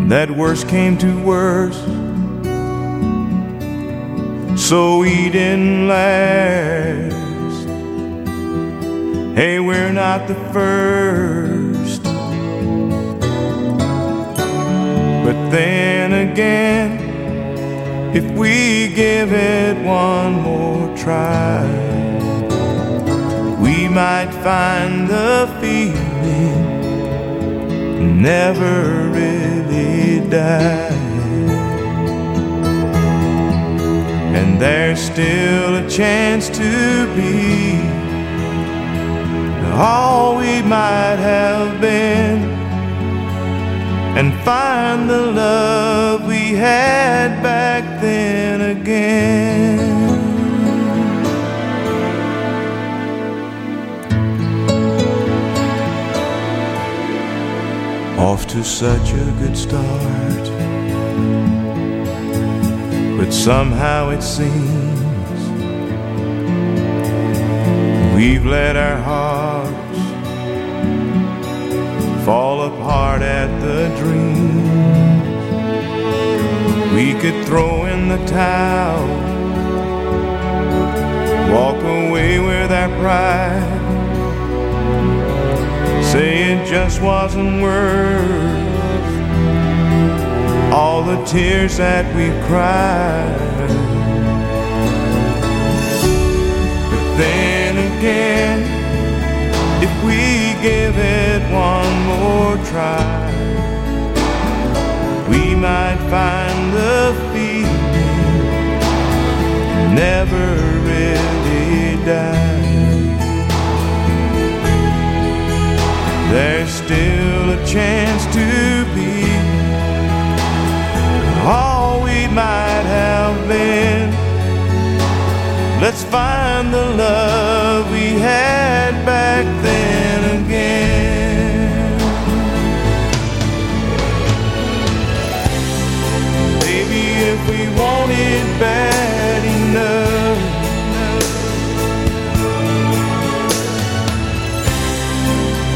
That worst came to worst. So we didn't last. Hey, we're not the first. But then again, if we give it one more try, we might find the feeling never really died. There's still a chance to be all we might have been and find the love we had back then again. Off to such a good start. But somehow it seems we've let our hearts fall apart at the dream. We could throw in the towel, walk away with our pride, say it just wasn't worth all the tears that we cried. But then again, if we give it one more try, we might find the feeling never really died. There's still a chance to all we might have been. Let's find the love we had back then again. Maybe if we want it bad enough,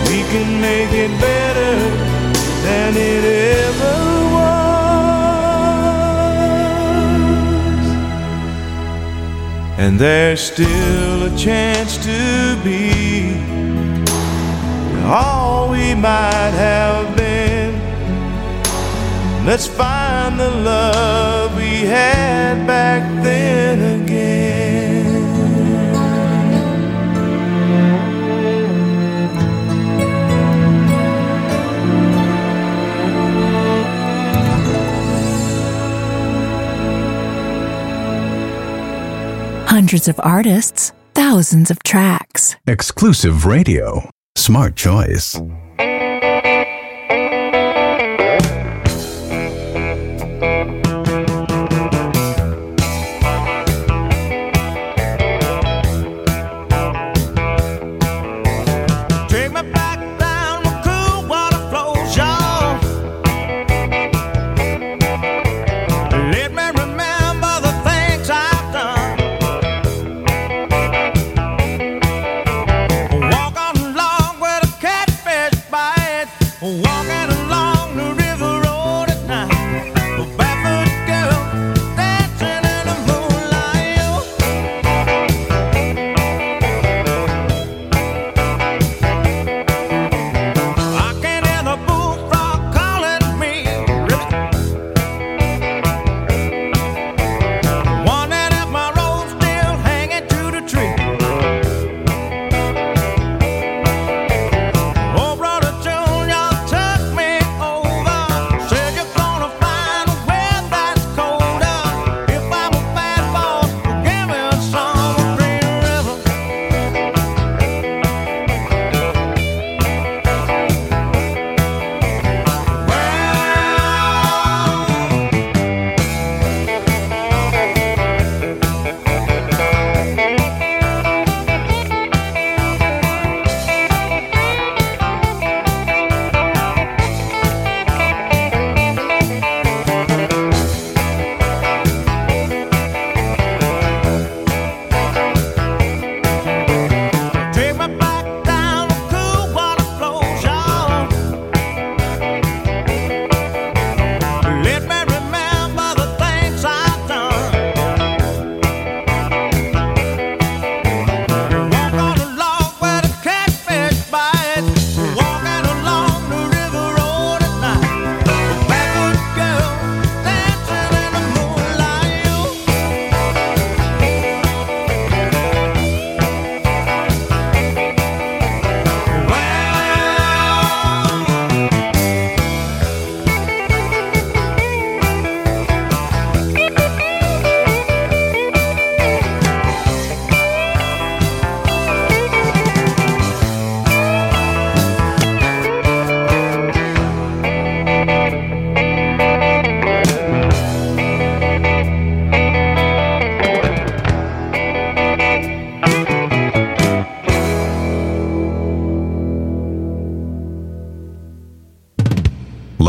we can make it better than it ever And there's still a chance to be all we might have been. Let's find the love we had back then again. Hundreds of artists, thousands of tracks. Exclusive radio. Smart choice.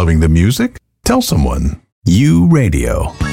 Loving the music? Tell someone. You Radio.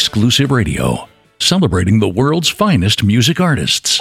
Exclusive Radio, celebrating the world's finest music artists.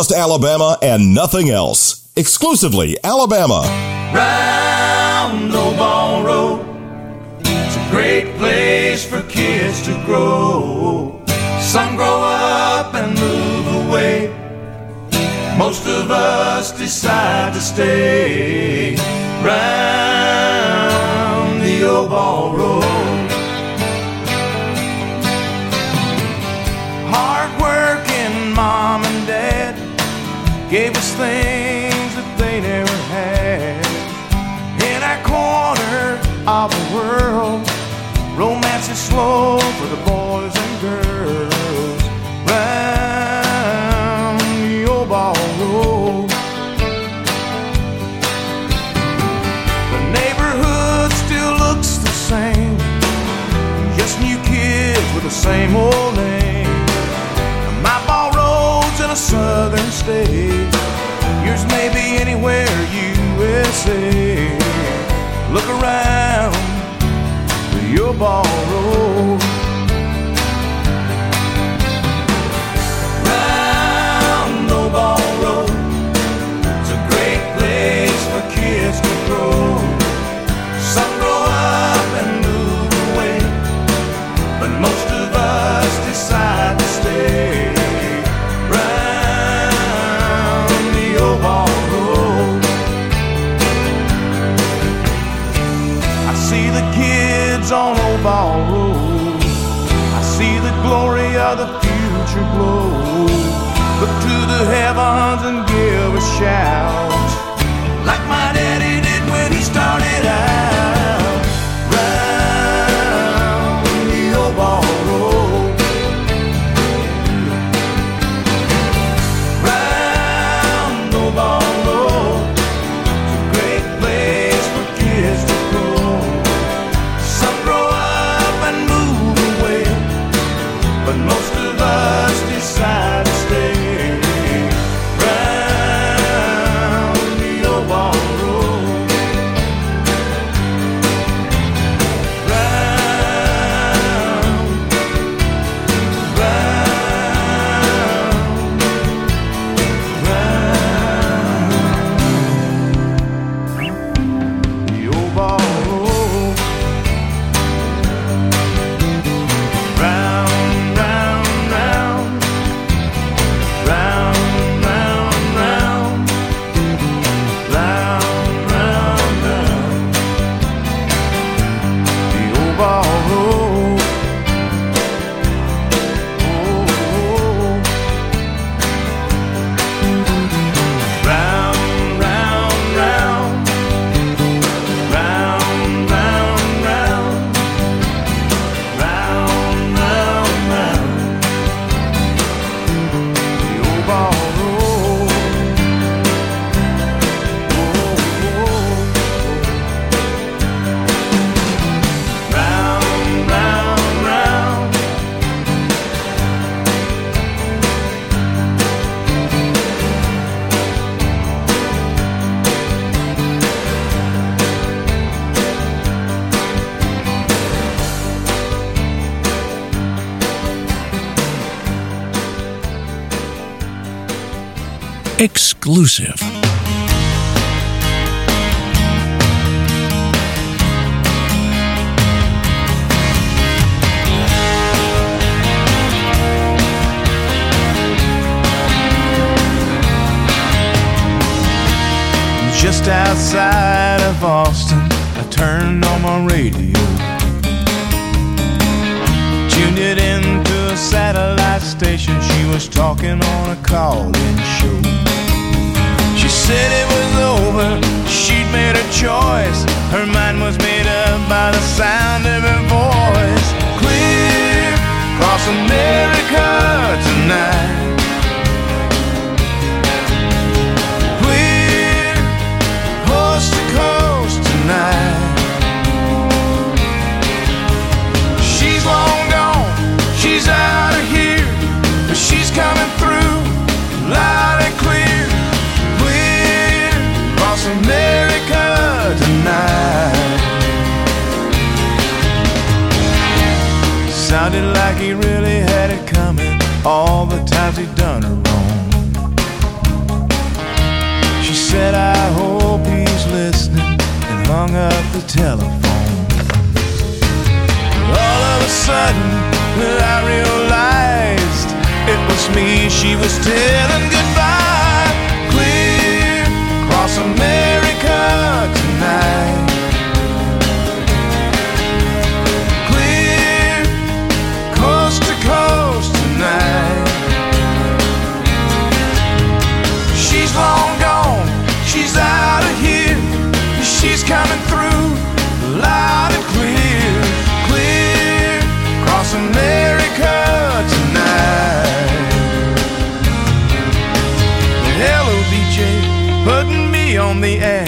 Just Alabama and nothing else. Exclusively Alabama. Round the Ball Road. It's a great place for kids to grow. Some grow up and move away. Most of us decide to stay round the old ball road. Gave us things that they never had. In our corner of the world, romance is slow for the boys and girls. Round the old ball road. The neighborhood still looks the same. Just new kids with the same old a southern state. Yours may be anywhere, USA. Look around. Round. It's a great place for kids to grow. Some grow and give a shout, Exclusive. Just outside of Austin, I turned on my radio. Tuned it into a satellite station. She was talking on a call-in show. Said it was over. She'd made her choice. Her mind was made up by the sound of her voice. Clear across America tonight. Sounded like he really had it coming all the times he'd done her wrong. She said, I hope he's listening, and hung up the telephone. All of a sudden, I realized it was me she was telling goodbye. Clear across America the air.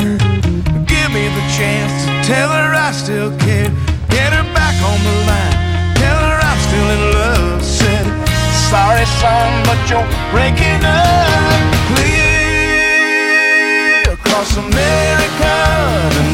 Give me the chance to tell her I still care. Get her back on the line, tell her I'm still in love. Said, sorry, son, but you're breaking up. Clear across America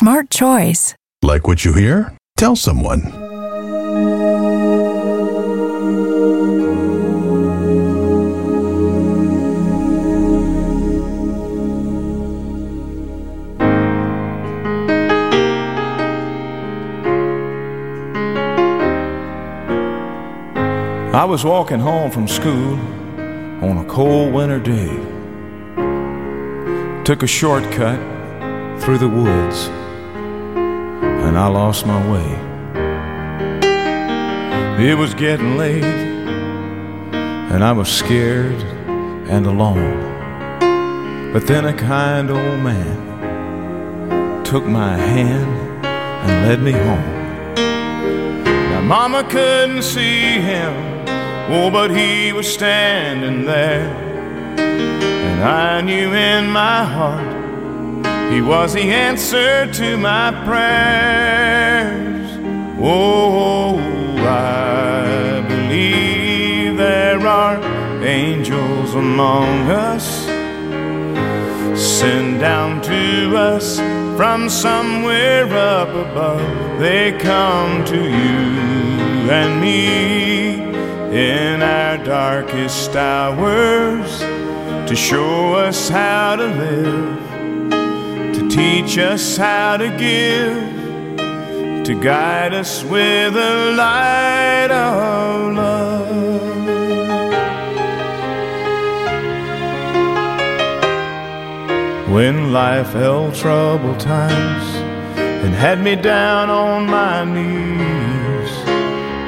Smart choice. Like what you hear? Tell someone. I was walking home from school on a cold winter day. Took a shortcut through the woods and I lost my way. It was getting late and I was scared and alone. But then a kind old man took my hand and led me home. Now, Mama couldn't see him, oh, but he was standing there. And I knew in my heart he was the answer to my prayers. Oh, I believe there are angels among us, sent down to us from somewhere up above. They come to you and me in our darkest hours to show us how to live teach us how to give, to guide us with the light of love. When life held troubled times and had me down on my knees,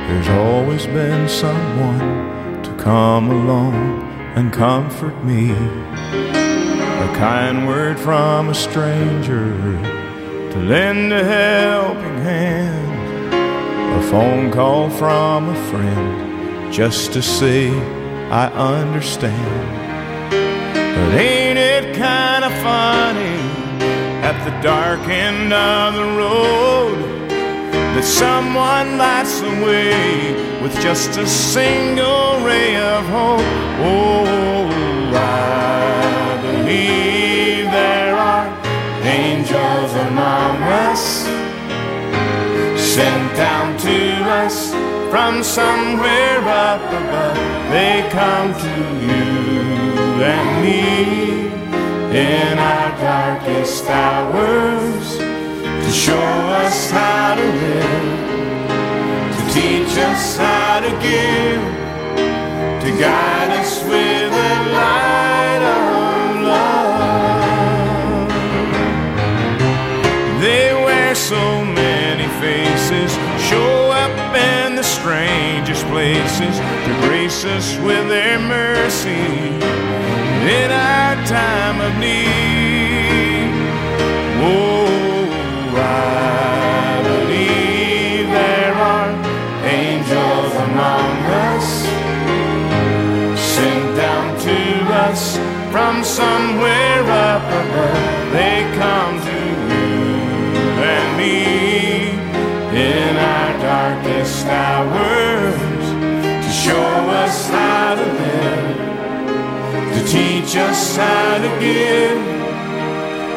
there's always been someone to come along and comfort me. Kind word from a stranger to lend a helping hand. A phone call from a friend just to say I understand. But ain't it kind of funny at the dark end of the road that someone lights the way with just a single ray of hope? Oh, I believe angels among us, sent down to us from somewhere up above. They come to you and me in our darkest hours to show us how to live, to teach us how to give, to guide us with the light so many faces, show up in the strangest places to grace us with their mercy in our time of need. past our to show us how to live, to teach us how to give,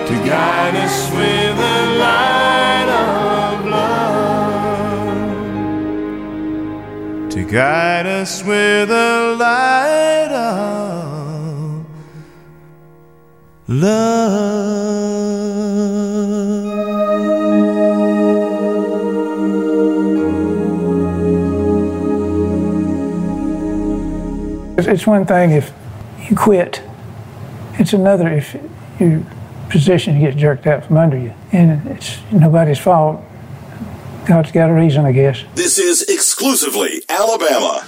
to guide us with the light of love, to guide us with the light of love. It's one thing if you quit. It's another if your position gets jerked out from under you, and it's nobody's fault. God's got a reason, I guess. This is exclusively Alabama.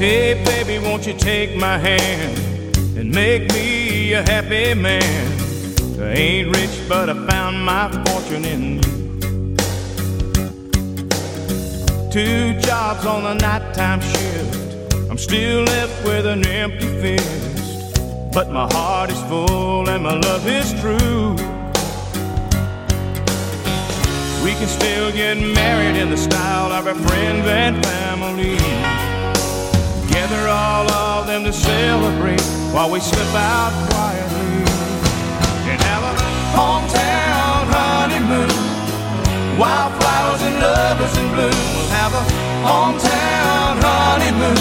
Hey, baby, won't you take my hand and make me a happy man? I ain't rich, but I found my fortune in you. Two jobs on the nighttime shift. I'm still left with an empty fist. But my heart is full and my love is true. We can still get married in the style of our friends and family. Gather all of them to celebrate while we slip out quietly and have a hometown honeymoon. Wildflowers and lovers in bloom. We'll have a hometown honeymoon.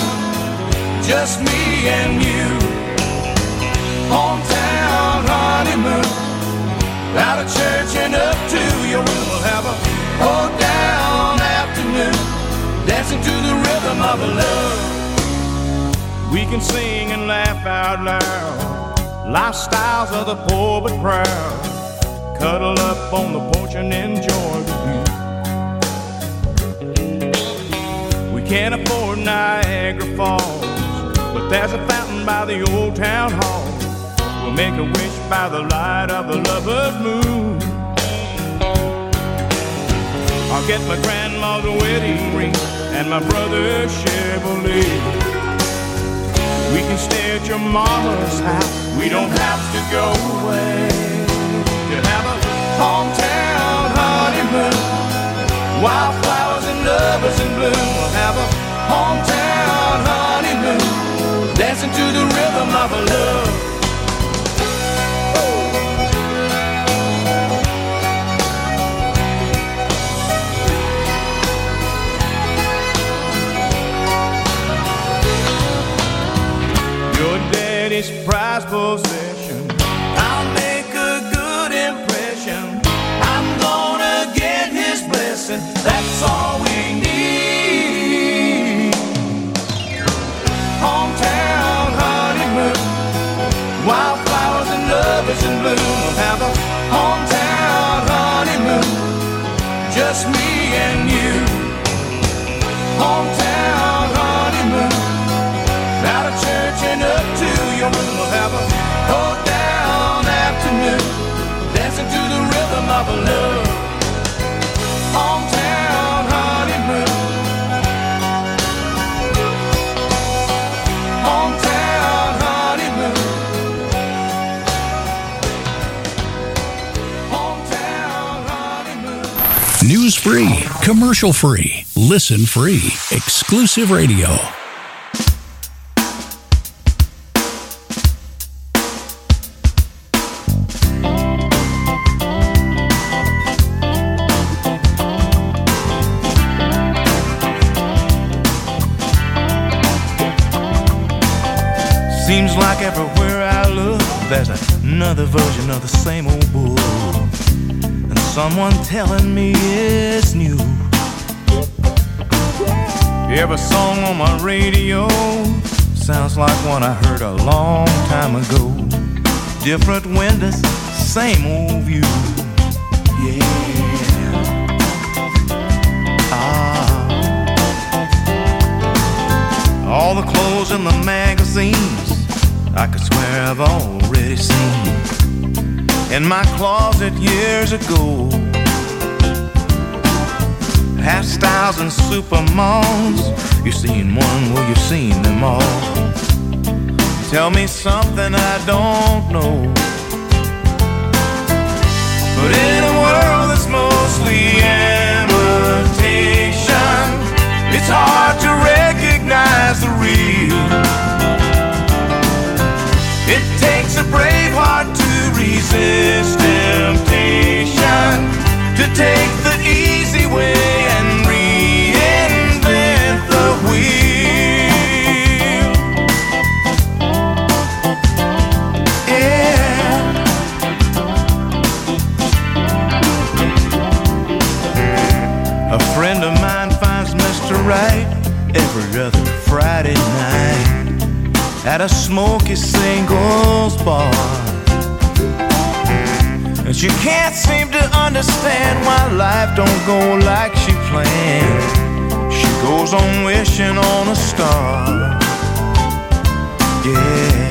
Just me and you. Hometown honeymoon. Out of church and up to your room. We'll have a hold down afternoon. Dancing to the rhythm of love. We can sing and laugh out loud. Lifestyles of the poor but proud. Cuddle up on the porch and enjoy the view. We can't afford Niagara Falls, but there's a fountain by the old town hall. We'll make a wish by the light of the lover's moon. I'll get my grandma's wedding ring and my brother's Chevrolet. We can stay at your mama's house. We don't have to go away. To have a hometown honeymoon. Wildflowers and lovers in bloom. We'll have a hometown free, commercial free, listen free, exclusive radio. Seems like everywhere I look, there's another version of the same old someone telling me it's new. Every song on my radio sounds like one I heard a long time ago. Different windows, same old view. Yeah. Ah. All the clothes in the magazines I could swear I've already seen in my closet years ago. Half styles and supermalls, you've seen one, well, you've seen them all. Tell me something I don't know. But in a world that's mostly imitation, it's hard to recognize the real. It takes a brave heart faces temptation to take the easy way and reinvent the wheel. Yeah. A friend of mine finds Mr. Right every other Friday night at a smoky singles bar. And she can't seem to understand why life don't go like she planned. She goes on wishing on a star. Yeah.